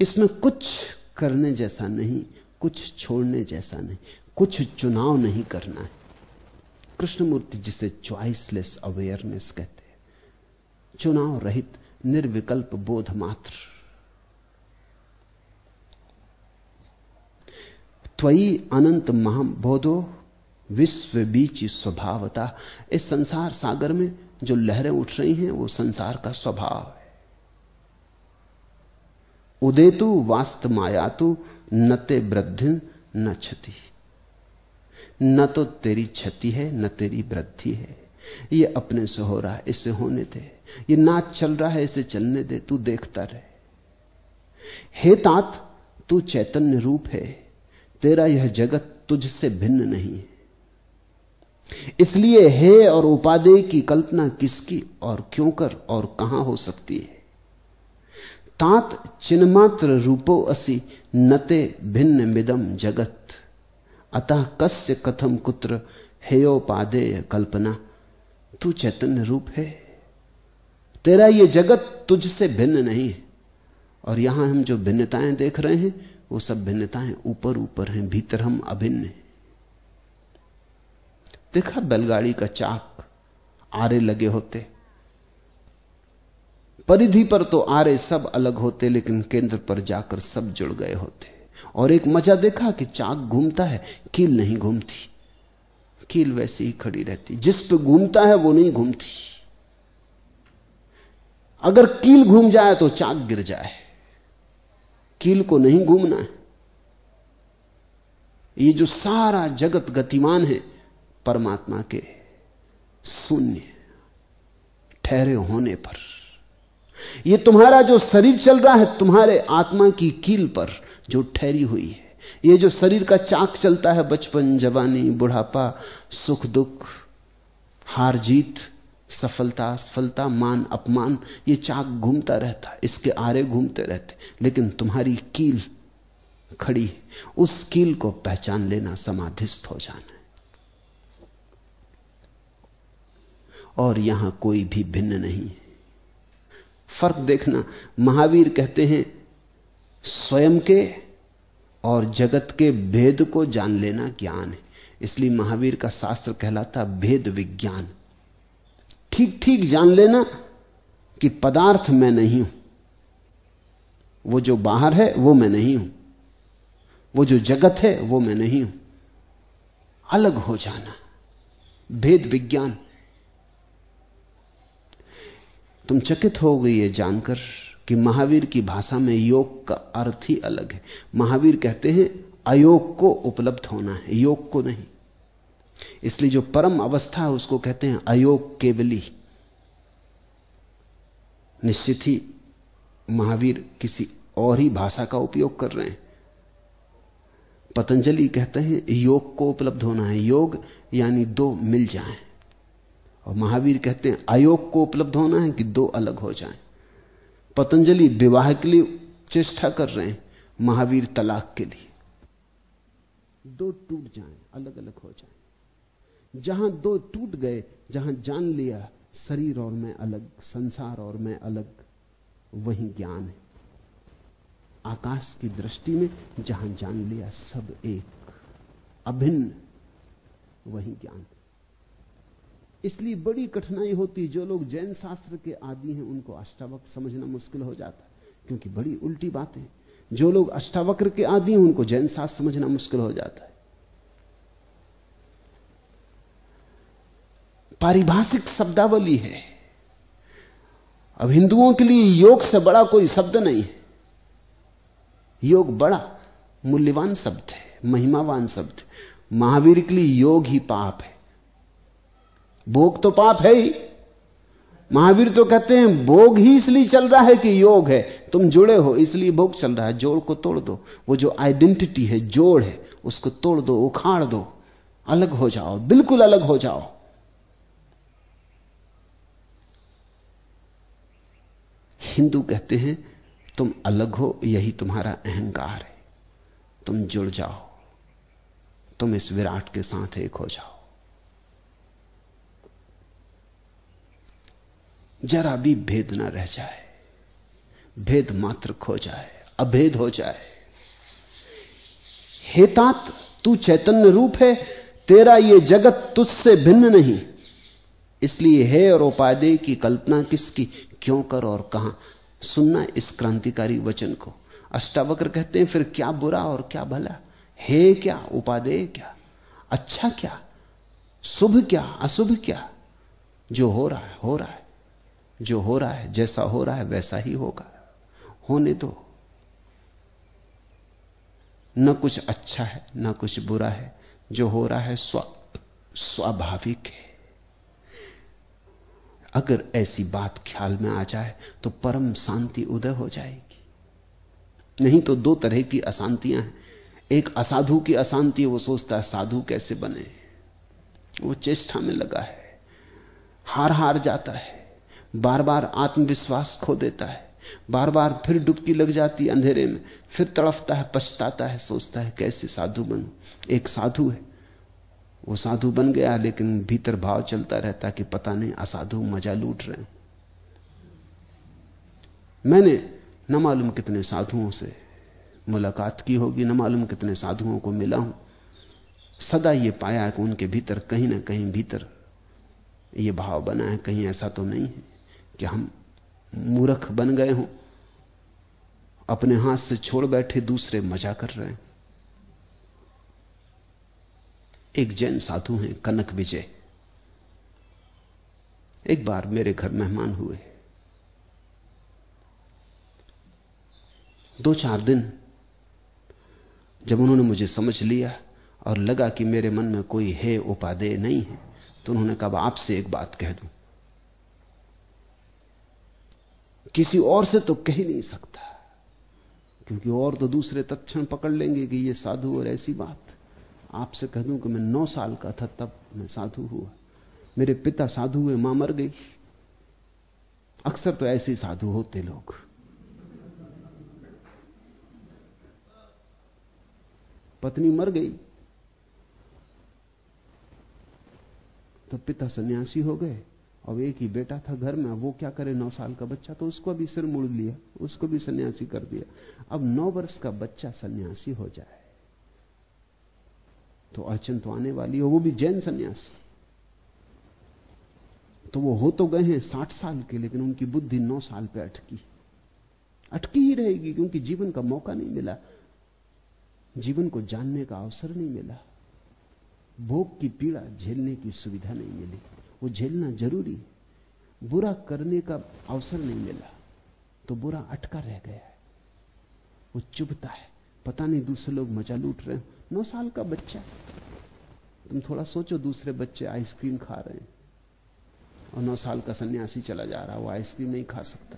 इसमें कुछ करने जैसा नहीं, कुछ छोड़ने जैसा नहीं, कुछ चुनाव नहीं करना है। कृष्णमूर्ति जिसे च्वाइसलेस अवेयरनेस कहते हैं, चुनाव रहित निर्विकल्प बोध मात्र। त्वयी अनंत महाबोधो विश्व बीच स्वभावता। इस संसार सागर में जो लहरें उठ रही हैं, वो संसार का स्वभाव है। उदेतु वास्त मायातु नते वृद्धि न क्षति। न तो तेरी क्षति है, न तेरी वृद्धि है। ये अपने से हो रहा है इसे होने दे। ये नाच चल रहा है इसे चलने दे, तू देखता रहे। हे तात तू चैतन्य रूप है। तेरा यह जगत तुझसे भिन्न नहीं है। इसलिए हे और उपादेय की कल्पना किसकी और क्यों कर और कहाँ हो सकती है? तात चिन्मात्र रूपो असि, नते भिन्न मिदम जगत। अतः कस्य कथम कुत्र हेयोपादेय कल्पना? तू चैतन्य रूप है। तेरा यह जगत तुझसे भिन्न नहीं है। और यहाँ हम जो भिन्नताएँ देख रहे हैं वो सब भिन्नताएँ ऊपर ऊपर हैं, भीतर हम अभिन्न हैं। देखा बैलगाड़ी का चाक, आरे लगे होते। परिधि पर तो आरे सब अलग होते, लेकिन केंद्र पर जाकर सब जुड़ गए होते। और एक मज़ा देखा कि चाक घूमता है, कील नहीं घूमती। कील वैसी ही खड़ी रहती। जिस पे घूमता है, वो नहीं घूमती। अगर कील घूम जाए तो चाक गिर जाए। कील को नहीं घूमना है। ये जो सारा जगत गतिमान है, परमात्मा के शून्य, ठहरे होने पर। यह तुम्हारा जो शरीर चल रहा है, तुम्हारे आत्मा की कील पर जो ठहरी हुई है। ये जो शरीर का चाक चलता है, बचपन, जवानी, बुढ़ापा, सुख दुख, हार जीत सफलता असफलता मान, अपमान, ये चाक घूमता रहता, इसके आरे घूमते रहते, लेकिन तुम्हारी कील खड़ी है। उस कील को पहचान लेना, समाधिस्थ हो जाना है। और यहाँ कोई भी भिन्न नहीं है। फ़र्क देखना, महावीर कहते हैं, स्वयं के और जगत के भेद को जान लेना ज्ञान है। इसलिए महावीर का शास्त्र कहलाता, भेद विज्ञान। ठीक ठीक जान लेना कि पदार्थ मैं नहीं हूँ। वो जो बाहर है, वो मैं नहीं हूँ। वो जो जगत है, वो मैं नहीं हूँ। अलग हो जाना। भेद विज्ञान। तुम चकित हो गई ये जानकर कि महावीर की भाषा में योग का अर्थ ही अलग है। महावीर कहते हैं, अयोग को उपलब्ध होना है, योग को नहीं। इसलिए जो परम अवस्था है, उसको कहते हैं अयोग केवली। निश्चित ही महावीर किसी और ही भाषा का उपयोग कर रहे हैं। पतंजलि कहते हैं, योग को उपलब्ध होना है। योग यानी दो मिल जाएँ। और महावीर कहते हैं, अयोग को उपलब्ध होना है कि दो अलग हो जाएँ। पतंजलि विवाह के लिए चेष्टा कर रहे हैं, महावीर तलाक के लिए। दो टूट जाएँ अलग अलग हो जाएँ। जहाँ दो टूट गए, जहाँ जान लिया, शरीर और मैं अलग, संसार और मैं अलग, वही ज्ञान है। आकाश की दृष्टि में जहाँ जान लिया सब एक, अभिन्न, वही ज्ञान इसलिए बड़ी कठिनाई होती, जो लोग जैन शास्त्र के आदि हैं, उनको अष्टावक्र समझना मुश्किल हो जाता, क्योंकि बड़ी उल्टी बातें जो लोग अष्टावक्र के आदि हैं, उनको जैन शास्त्र समझना मुश्किल हो जाता है। पारिभाषिक शब्दावली है। अब हिंदुओं के लिए योग से बड़ा कोई शब्द नहीं है। योग बड़ा मूल्यवान शब्द है, महिमावान शब्द महावीर के लिए योग ही पाप है। भोग तो पाप है ही। महावीर तो कहते हैं, भोग ही इसलिए चल रहा है कि योग है। तुम जुड़े हो, इसलिए भोग चल रहा है। जोड़ को तोड़ दो। वो जो आइडेंटिटी है, जोड़ है, उसको तोड़ दो, उखाड़ दो। अलग हो जाओ, बिल्कुल अलग हो जाओ। हिंदू कहते हैं, तुम अलग हो, यही तुम्हारा अहंकार है। तुम जुड़ जाओ। तुम इस विराट के साथ एक हो जाओ। जरा भी भेद ना रह जाए। भेद मात्र खो जाए, अभेद हो जाए। हेतात तू चैतन्य रूप है, तेरा यह जगत तुझसे भिन्न नहीं। इसलिए है और उपादेय की कल्पना किसकी? क्यों कर और कहाँ? सुनना इस क्रांतिकारी वचन को। अष्टावक्र कहते हैं, फिर क्या बुरा और क्या भला? है क्या? उपादेय क्या? अच्छा क्या? शुभ क्या? अशुभ क्या? जो हो रहा है, हो रहा है। जो हो रहा है, जैसा हो रहा है, वैसा ही होगा। होने दो। न कुछ अच्छा है, न कुछ बुरा है। जो हो रहा है, स्व स्वाभाविक है। अगर ऐसी बात ख्याल में आ जाए तो परम शांति उदय हो जाएगी। नहीं तो दो तरह की अशांतियाँ हैं। एक असाधु की अशांति, वो सोचता है, साधु कैसे बने? वो चेष्टा में लगा है। हार हार जाता है। बार बार आत्मविश्वास खो देता है। बार बार फिर डुबकी लग जाती अंधेरे में। फिर तड़फता है, पछताता है, सोचता है, कैसे साधु बनू? एक साधु है। वो साधु बन गया, लेकिन भीतर भाव चलता रहता कि पता नहीं, असाधु मज़ा लूट रहे हैं। मैंने न मालूम कितने साधुओं से मुलाकात की होगी, न मालूम कितने साधुओं को मिला हूँ। सदा ये पाया कि उनके भीतर कहीं ना कहीं भीतर ये भाव बना है, कहीं ऐसा तो नहीं है कि हम मूर्ख बन गए हों, अपने हाथ से छोड़ बैठे दूसरे मज़ा कर रहे हैं। एक जैन साधु हैं, कनक विजय। एक बार मेरे घर मेहमान हुए। दो चार दिन जब उन्होंने मुझे समझ लिया और लगा कि मेरे मन में कोई है उपादेय नहीं है तो उन्होंने कहा आपसे एक बात कह दूँ। किसी और से तो कह ही नहीं सकता, क्योंकि और तो दूसरे तत्क्षण पकड़ लेंगे कि ये साधु और ऐसी बात। आपसे कह दूँ कि मैं नौ साल का था, तब मैं साधु हुआ। मेरे पिता साधु हुए, माँ मर गई। अक्सर तो ऐसे साधु होते लोग। पत्नी मर गई तो पिता सन्यासी हो गए और एक ही बेटा था घर में वो क्या करे, नौ साल का बच्चा तो उसको भी सिर मुड़ लिया, उसको भी सन्यासी कर दिया। अब नौ वर्ष का बच्चा सन्यासी हो जाए। तो अड़चन तो आने वाली हो वो भी जैन सन्यासी तो वो हो तो गए हैं साठ साल के, लेकिन उनकी बुद्धि नौ साल पे अटकी। अटकी ही रहेगी, क्योंकि जीवन का मौका नहीं मिला। जीवन को जानने का अवसर नहीं मिला। भोग की पीड़ा झेलने की सुविधा नहीं मिली। वो झेलना ज़रूरी बुरा करने का अवसर नहीं मिला। तो बुरा अटका रह गया है। वो चुभता है। पता नहीं दूसरे लोग मज़ा लूट रहे हैं। नौ साल का बच्चा तुम थोड़ा सोचो, दूसरे बच्चे आइसक्रीम खा रहे हैं और नौ साल का सन्यासी चला जा रहा है, वो आइसक्रीम नहीं खा सकता।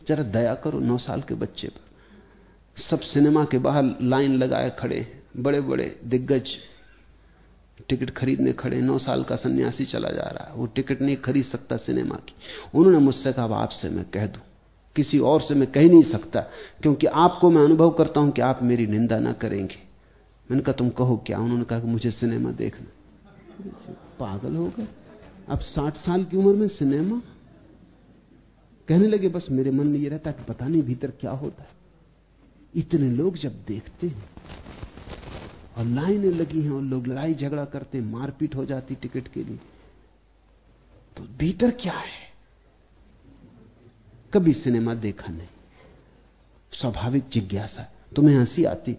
जरा दया करो नौ साल के बच्चे पर। सब सिनेमा के बाहर लाइन लगाए खड़े बड़े बड़े दिग्गज टिकट खरीदने खड़े नौ साल का सन्यासी चला जा रहा है, वो टिकट नहीं खरीद सकता सिनेमा की। उन्होंने मुझसे कहा आपसे मैं कह दूँ किसी और से मैं कह नहीं सकता, क्योंकि आपको मैं अनुभव करता हूँ कि आप मेरी निंदा ना करेंगे। मैंने कहा, तुम कहो क्या? उन्होंने कहा कि मुझे सिनेमा देखना। पागल हो गए। अब साठ साल की उम्र में सिनेमा? कहने लगे, बस मेरे मन में यह रहता कि पता नहीं भीतर क्या होता है। इतने लोग जब देखते हैं, और लाइनें लगी हैं, और लोग लड़ाई झगड़ा करते मारपीट हो जाती टिकट के लिए तो भीतर क्या है? कभी सिनेमा देखा नहीं। स्वाभाविक जिज्ञासा तुम्हें हँसी आती,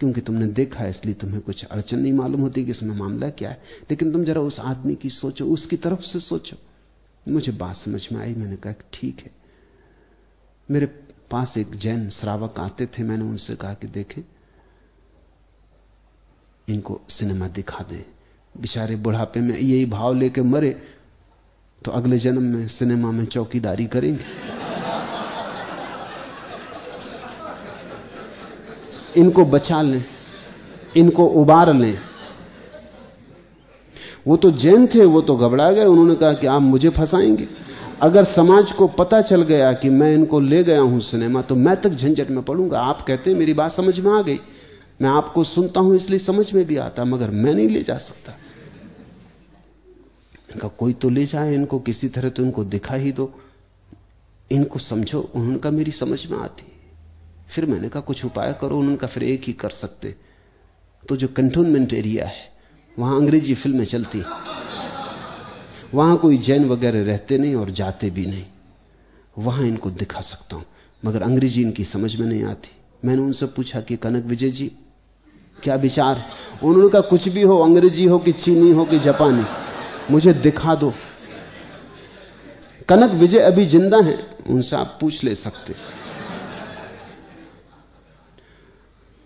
क्योंकि तुमने देखा इसलिए तुम्हें कुछ अड़चन नहीं मालूम होती कि इसमें मामला क्या है। लेकिन तुम जरा उस आदमी की सोचो, उसकी तरफ़ से सोचो। मुझे बात समझ में आई, मैंने कहा, ठीक है। मेरे पास एक जैन श्रावक आते थे, मैंने उनसे कहा कि देखें, इनको सिनेमा दिखा दे। बेचारे बुढ़ापे में यही भाव लेके मरे तो अगले जन्म में सिनेमा में चौकीदारी करेंगे। इनको बचा लें, इनको उबार लें। वो तो जैन थे, वो तो घबरा गए, उन्होंने कहा कि आप मुझे फंसाएँगे। अगर समाज को पता चल गया कि मैं इनको ले गया हूँ सिनेमा तो मैं तक झंझट में पड़ूँगा। आप कहते हैं, मेरी बात समझ में आ गई। मैं आपको सुनता हूँ, इसलिए समझ में भी आता, मगर मैं नहीं ले जा सकता। इनका कोई तो ले जाए इनको, किसी तरह तो इनको दिखा ही दो। इनको समझो, उनका मेरी समझ में आती फिर मैंने कहा, कुछ उपाय करो उनका फिर एक ही कर सकते। तो जो कंटोनमेंट एरिया है, वहाँ अंग्रेज़ी फ़िल्में चलती वहाँ कोई जैन वगैरह रहते नहीं और जाते भी नहीं। वहाँ इनको दिखा सकता हूँ, मगर अंग्रेज़ी इनकी समझ में नहीं आती। मैंने उनसे पूछा कि, कनक विजय जी, क्या विचार उन्होंने कहा, कुछ भी हो, अंग्रेज़ी हो कि चीनी हो कि जापानी, मुझे दिखा दो। कनक विजय अभी ज़िंदा हैं, उनसे आप पूछ ले सकते।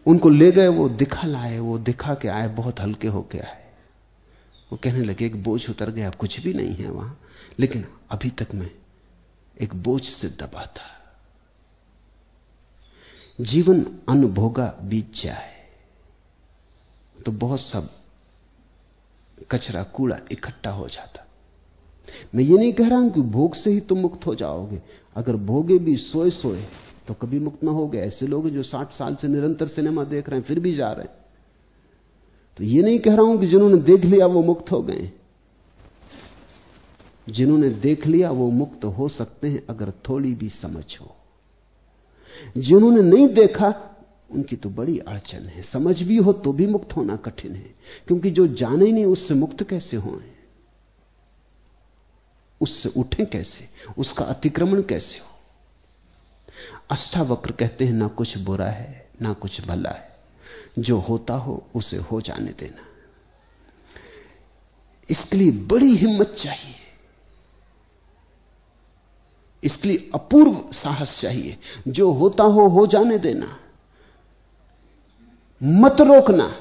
उनको ले गए, वो दिखा लाए, वो दिखा के आए, बहुत हल्के होके आए। वो कहने लगे, एक बोझ उतर गया, कुछ भी नहीं है वहाँ। लेकिन अभी तक मैं एक बोझ से दबा था। जीवन अनुभोगा बीत जाए तो बहुत सब कचरा कूड़ा इकट्ठा हो जाता। मैं ये नहीं कह रहा हूँ कि भोग से ही तुम मुक्त हो जाओगे। अगर भोगे भी सोए सोए तो कभी मुक्त ना हो गए। ऐसे लोग जो साठ साल से निरंतर सिनेमा देख रहे हैं, फिर भी जा रहे हैं। तो ये नहीं कह रहा हूँ कि जिन्होंने देख लिया वो मुक्त हो गए। जिन्होंने देख लिया वो मुक्त हो सकते हैं, अगर थोड़ी भी समझ हो। जिन्होंने नहीं देखा, उनकी तो बड़ी अड़चन है। समझ भी हो तो भी मुक्त होना कठिन है, क्योंकि जो जाने नहीं, उससे मुक्त कैसे हो? उससे उठें कैसे? उसका अतिक्रमण कैसे हो? अष्टावक्र कहते हैं, ना कुछ बुरा है, ना कुछ भला है। जो होता हो, उसे हो जाने देना। इसके लिए बड़ी हिम्मत चाहिए। इसके लिए अपूर्व साहस चाहिए। जो होता हो हो जाने देना। मत रोकना।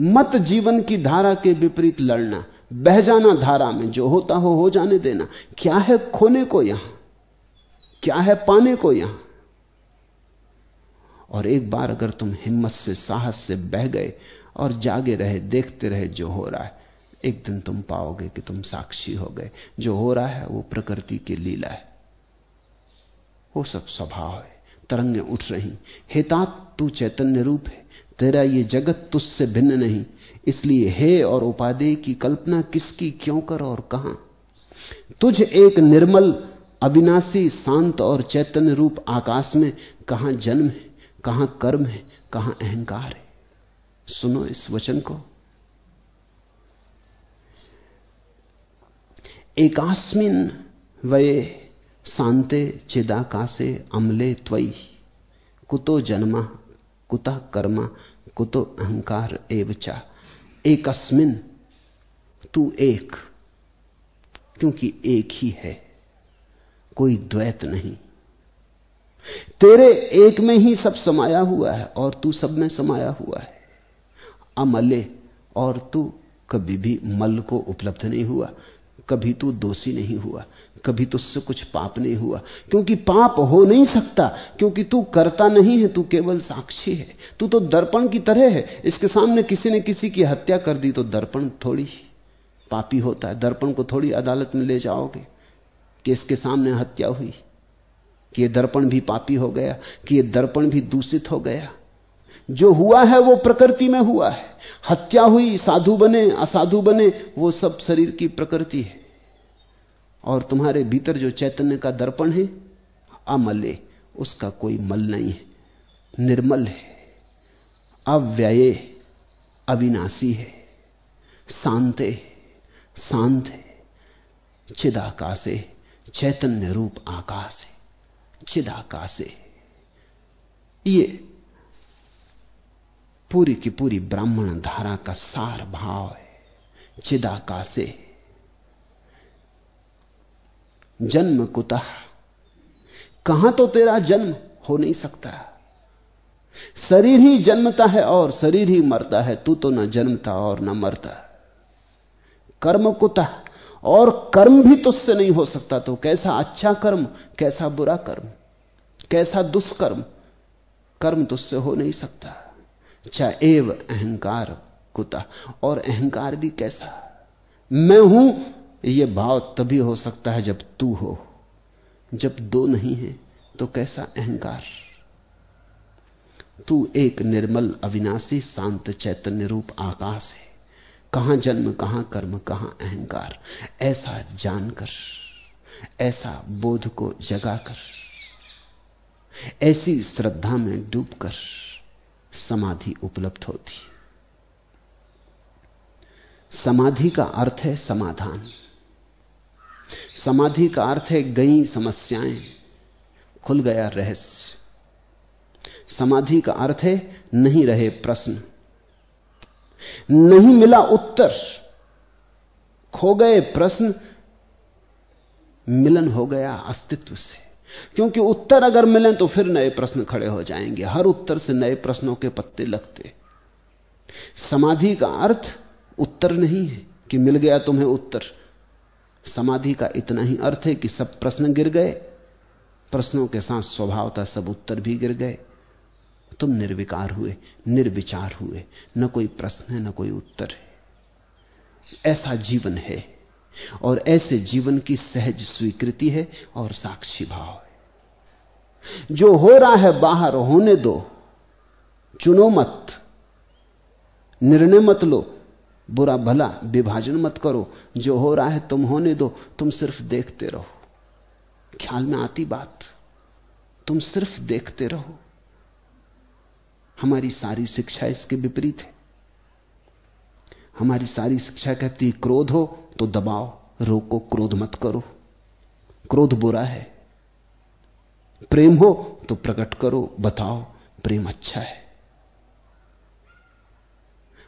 मत जीवन की धारा के विपरीत लड़ना। बह जाना धारा में। जो होता हो हो जाने देना। क्या है खोने को यहाँ? क्या है पाने को यहाँ? और एक बार अगर तुम हिम्मत से, साहस से बह गए और जागे रहे, देखते रहे जो हो रहा है, एक दिन तुम पाओगे कि तुम साक्षी हो गए। जो हो रहा है, वो प्रकृति की लीला है। वो सब स्वभाव है। तरंगें उठ रही। हेतात तू चैतन्य रूप है। तेरा ये जगत तुझसे भिन्न नहीं। इसलिए हे और उपादेय की कल्पना किसकी, क्यों कर और कहाँ? तुझ एक निर्मल, अविनाशी, शांत और चैतन्य रूप आकाश में कहाँ जन्म है? कहाँ कर्म है, कहाँ अहंकार है? सुनो इस वचन को। एकास्मिन वये शांते चिदाकाशे अमले त्वयी। कुतो जन्मा, कुता कर्मा, कुतो अहंकार एवचा। एकस्मिन, तू एक, क्योंकि एक ही है, कोई द्वैत नहीं। तेरे एक में ही सब समाया हुआ है और तू सब में समाया हुआ है। अमले, और तू कभी भी मल को उपलब्ध नहीं हुआ। कभी तू दोषी नहीं हुआ। कभी तुझसे कुछ पाप नहीं हुआ। क्योंकि पाप हो नहीं सकता, क्योंकि तू करता नहीं है, तू केवल साक्षी है। तू तो दर्पण की तरह है। इसके सामने किसी ने किसी की हत्या कर दी तो दर्पण थोड़ी पापी होता है। दर्पण को थोड़ी अदालत में ले जाओगे। कि इसके सामने हत्या हुई। कि यह दर्पण भी पापी हो गया, कि यह दर्पण भी दूषित हो गया। जो हुआ है वो प्रकृति में हुआ है। हत्या हुई, साधु बने, असाधु बने, वो सब शरीर की प्रकृति है। और तुम्हारे भीतर जो चैतन्य का दर्पण है, अमले उसका कोई मल नहीं है। निर्मल है, अव्यय अविनाशी है, शांत शांत है, चिदाकाशे चैतन्य रूप आकाश है। चिदाकाशे ये पूरी की पूरी ब्राह्मण धारा का सार भाव है। चिदाकाशे जन्म कुतः? कहाँ तो तेरा जन्म हो नहीं सकता? शरीर ही जन्मता है और शरीर ही मरता है, तू तो ना जन्मता और ना मरता। कर्म कुतः? और कर्म भी तुझसे नहीं हो सकता तो कैसा अच्छा कर्म, कैसा बुरा कर्म, कैसा दुष्कर्म, कर्म तुझसे हो नहीं सकता। चाहे एव अहंकार कुता। और अहंकार भी कैसा? मैं हूँ यह भाव तभी हो सकता है जब तू हो। जब दो नहीं है तो कैसा अहंकार? तू एक निर्मल, अविनाशी, शांत, चैतन्य रूप आकाश है। कहाँ जन्म, कहाँ कर्म, कहाँ अहंकार? ऐसा जानकर, ऐसा बोध को जगाकर, ऐसी श्रद्धा में डूबकर समाधि उपलब्ध होती। समाधि का अर्थ है समाधान। समाधि का अर्थ है गई समस्याएँ, खुल गया रहस्य। समाधि का अर्थ है नहीं रहे प्रश्न। नहीं मिला उत्तर। खो गए प्रश्न, मिलन हो गया अस्तित्व से। क्योंकि उत्तर अगर मिले तो फिर नए प्रश्न खड़े हो जाएँगे। हर उत्तर से नए प्रश्नों के पत्ते लगते। समाधि का अर्थ उत्तर नहीं है कि मिल गया तुम्हें उत्तर। समाधि का इतना ही अर्थ है कि सब प्रश्न गिर गए। प्रश्नों के साथ स्वभावता सब उत्तर भी गिर गए। तुम निर्विकार हुए, निर्विचार हुए। न कोई प्रश्न है, न कोई उत्तर है। ऐसा जीवन है और ऐसे जीवन की सहज स्वीकृति है और साक्षी भाव है। जो हो रहा है बाहर, होने दो। चुनो मत। निर्णय मत लो। बुरा भला विभाजन मत करो। जो हो रहा है तुम होने दो। तुम सिर्फ़ देखते रहो। ख्याल में आती बात। तुम सिर्फ़ देखते रहो। हमारी सारी शिक्षा इसके विपरीत है। हमारी सारी शिक्षा कहती है, क्रोध हो तो दबाओ, रोको, क्रोध मत करो। क्रोध बुरा है। प्रेम हो तो प्रकट करो, बताओ, प्रेम अच्छा है।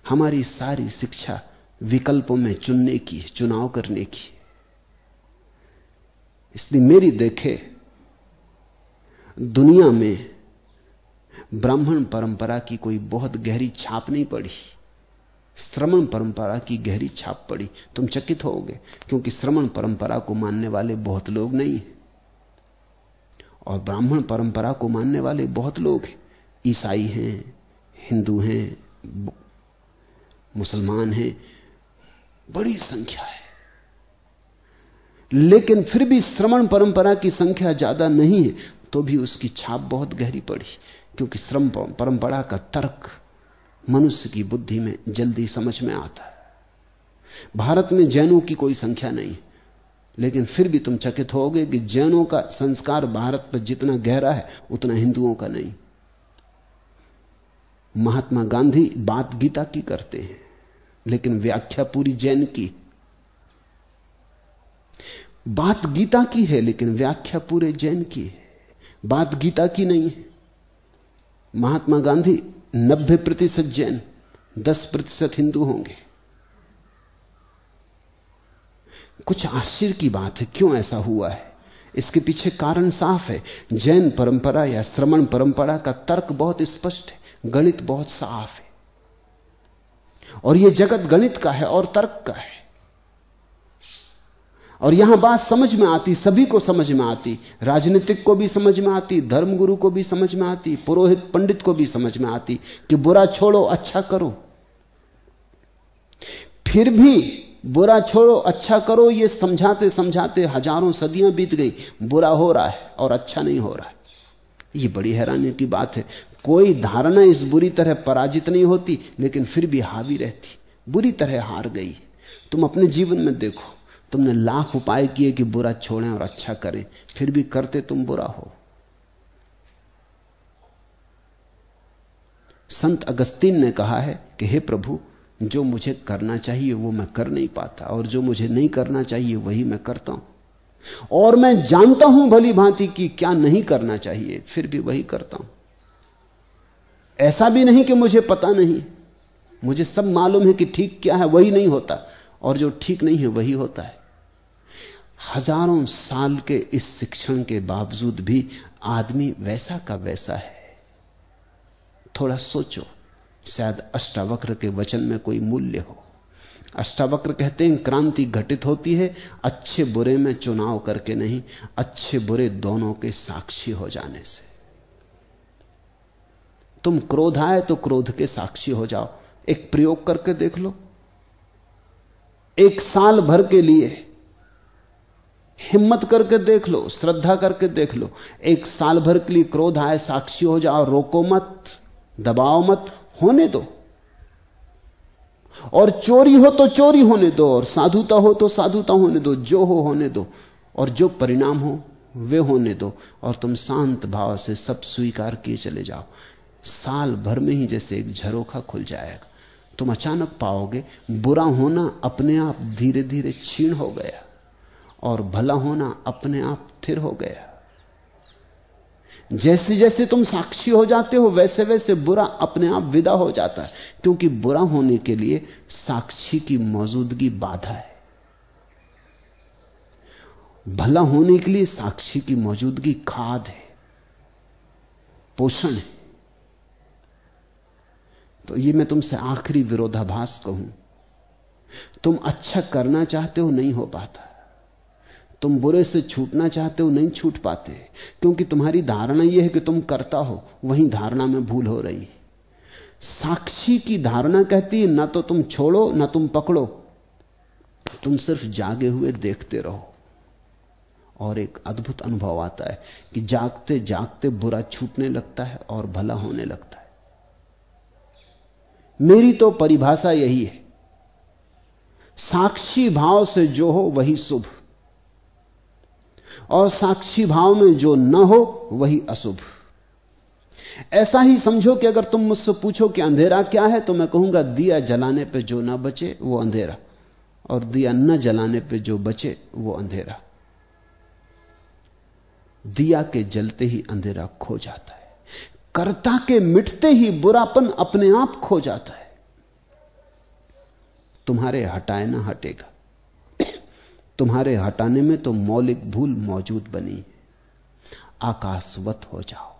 हमारी सारी शिक्षा विकल्पों में चुनने की चुनाव करने की इसलिए मेरी देखे, दुनिया में ब्राह्मण परंपरा की कोई बहुत गहरी छाप नहीं पड़ी। श्रमण परंपरा की गहरी छाप पड़ी। तुम चकित होगे, क्योंकि श्रमण परंपरा को मानने वाले बहुत लोग नहीं हैं। और ब्राह्मण परंपरा को मानने वाले बहुत लोग हैं। ईसाई हैं, हिंदू हैं, मुसलमान हैं, बड़ी संख्या है। लेकिन फिर भी श्रमण परंपरा की संख्या ज़्यादा नहीं है तो भी उसकी छाप बहुत गहरी पड़ी। क्योंकि श्रम परंपरा का तर्क मनुष्य की बुद्धि में जल्दी समझ में आता है। भारत में जैनों की कोई संख्या नहीं, लेकिन फिर भी तुम चकित होगे कि जैनों का संस्कार भारत पर जितना गहरा है, उतना हिंदुओं का नहीं। महात्मा गांधी बात गीता की करते हैं, लेकिन व्याख्या पूरी जैन की। बात गीता की है, लेकिन व्याख्या पूरे जैन की है। बात गीता की नहीं है। महात्मा गांधी नब्बे प्रतिशत जैन, दस प्रतिशत हिंदू होंगे। कुछ आश्चर्य की बात है, क्यों ऐसा हुआ है? इसके पीछे कारण साफ़ है। जैन परंपरा या श्रमण परंपरा का तर्क बहुत स्पष्ट है, गणित बहुत साफ़ है। और यह जगत गणित का है और तर्क का है। और यहाँ बात समझ में आती, सभी को समझ में आती। राजनीतिक को भी समझ में आती, धर्मगुरु को भी समझ में आती, पुरोहित पंडित को भी समझ में आती कि बुरा छोड़ो अच्छा करो। फिर भी बुरा छोड़ो अच्छा करो, ये समझाते समझाते हज़ारों सदियाँ बीत गई। बुरा हो रहा है और अच्छा नहीं हो रहा है। ये बड़ी हैरानी की बात है। कोई धारणा इस बुरी तरह पराजित नहीं होती, लेकिन फिर भी हावी रहती। बुरी तरह हार गई। तुम अपने जीवन में देखो। तुमने लाख उपाय किए कि बुरा छोड़ें और अच्छा करें, फिर भी करते तुम बुरा हो। संत अगस्तीन ने कहा है कि, हे प्रभु, जो मुझे करना चाहिए वो मैं कर नहीं पाता, और जो मुझे नहीं करना चाहिए वही मैं करता हूँ। और मैं जानता हूँ भली भांति कि क्या नहीं करना चाहिए, फिर भी वही करता हूँ। ऐसा भी नहीं कि मुझे पता नहीं, मुझे सब मालूम है कि ठीक क्या है, वही नहीं होता, और जो ठीक नहीं है वही होता है। हज़ारों साल के इस शिक्षण के बावजूद भी आदमी वैसा का वैसा है। थोड़ा सोचो, शायद अष्टावक्र के वचन में कोई मूल्य हो। अष्टावक्र कहते हैं, क्रांति घटित होती है, अच्छे बुरे में चुनाव करके नहीं, अच्छे बुरे दोनों के साक्षी हो जाने से। तुम क्रोध आए तो क्रोध के साक्षी हो जाओ। एक प्रयोग करके देख लो। एक साल भर के लिए हिम्मत करके देख लो, श्रद्धा करके देख लो। एक साल भर के लिए क्रोध आए, साक्षी हो जाओ, रोको मत, दबाओ मत, होने दो। और चोरी हो तो चोरी होने दो, और साधुता हो तो साधुता होने दो, जो हो होने दो, और जो परिणाम हो, वे होने दो। और तुम शांत भाव से सब स्वीकार किए चले जाओ। साल भर में ही जैसे एक झरोखा खुल जाएगा। तुम अचानक पाओगे, बुरा होना अपने आप धीरे धीरे क्षीण हो गया। और भला होना अपने आप थिर हो गया। जैसे जैसे तुम साक्षी हो जाते हो, वैसे वैसे बुरा अपने आप विदा हो जाता है, क्योंकि बुरा होने के लिए साक्षी की मौजूदगी बाधा है। भला होने के लिए साक्षी की मौजूदगी खाद है, पोषण है। तो ये मैं तुमसे आखिरी विरोधाभास कहूँ। तुम अच्छा करना चाहते हो, नहीं हो पाता। तुम बुरे से छूटना चाहते हो, नहीं छूट पाते। क्योंकि तुम्हारी धारणा यह है कि तुम करता हो, वहीं धारणा में भूल हो रही। साक्षी की धारणा कहती है, ना तो तुम छोड़ो, ना तुम पकड़ो। तुम सिर्फ़ जागे हुए देखते रहो। और एक अद्भुत अनुभव आता है कि जागते जागते बुरा छूटने लगता है और भला होने लगता है। मेरी तो परिभाषा यही है। साक्षी भाव से जो हो, वही शुभ। और साक्षी भाव में जो न हो, वही अशुभ। ऐसा ही समझो कि अगर तुम मुझसे पूछो कि अंधेरा क्या है तो मैं कहूँगा, दिया जलाने पे जो ना बचे, वो अंधेरा। और दिया न जलाने पे जो बचे, वो अंधेरा। दिया के जलते ही अंधेरा खो जाता है। कर्ता के मिटते ही बुरापन अपने आप खो जाता है। तुम्हारे हटाए ना हटेगा। तुम्हारे हटाने में तो मौलिक भूल मौजूद बनी। आकाशवत हो जाओ।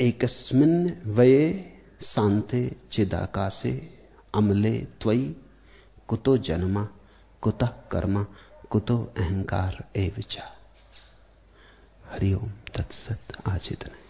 एकस्मिन वये शांते चिदाकाशे, अमले त्वयि, कुतो जन्मा, कुतः कर्मा, कुतो अहंकार ए विचार हरिओम तत्सत आज इतने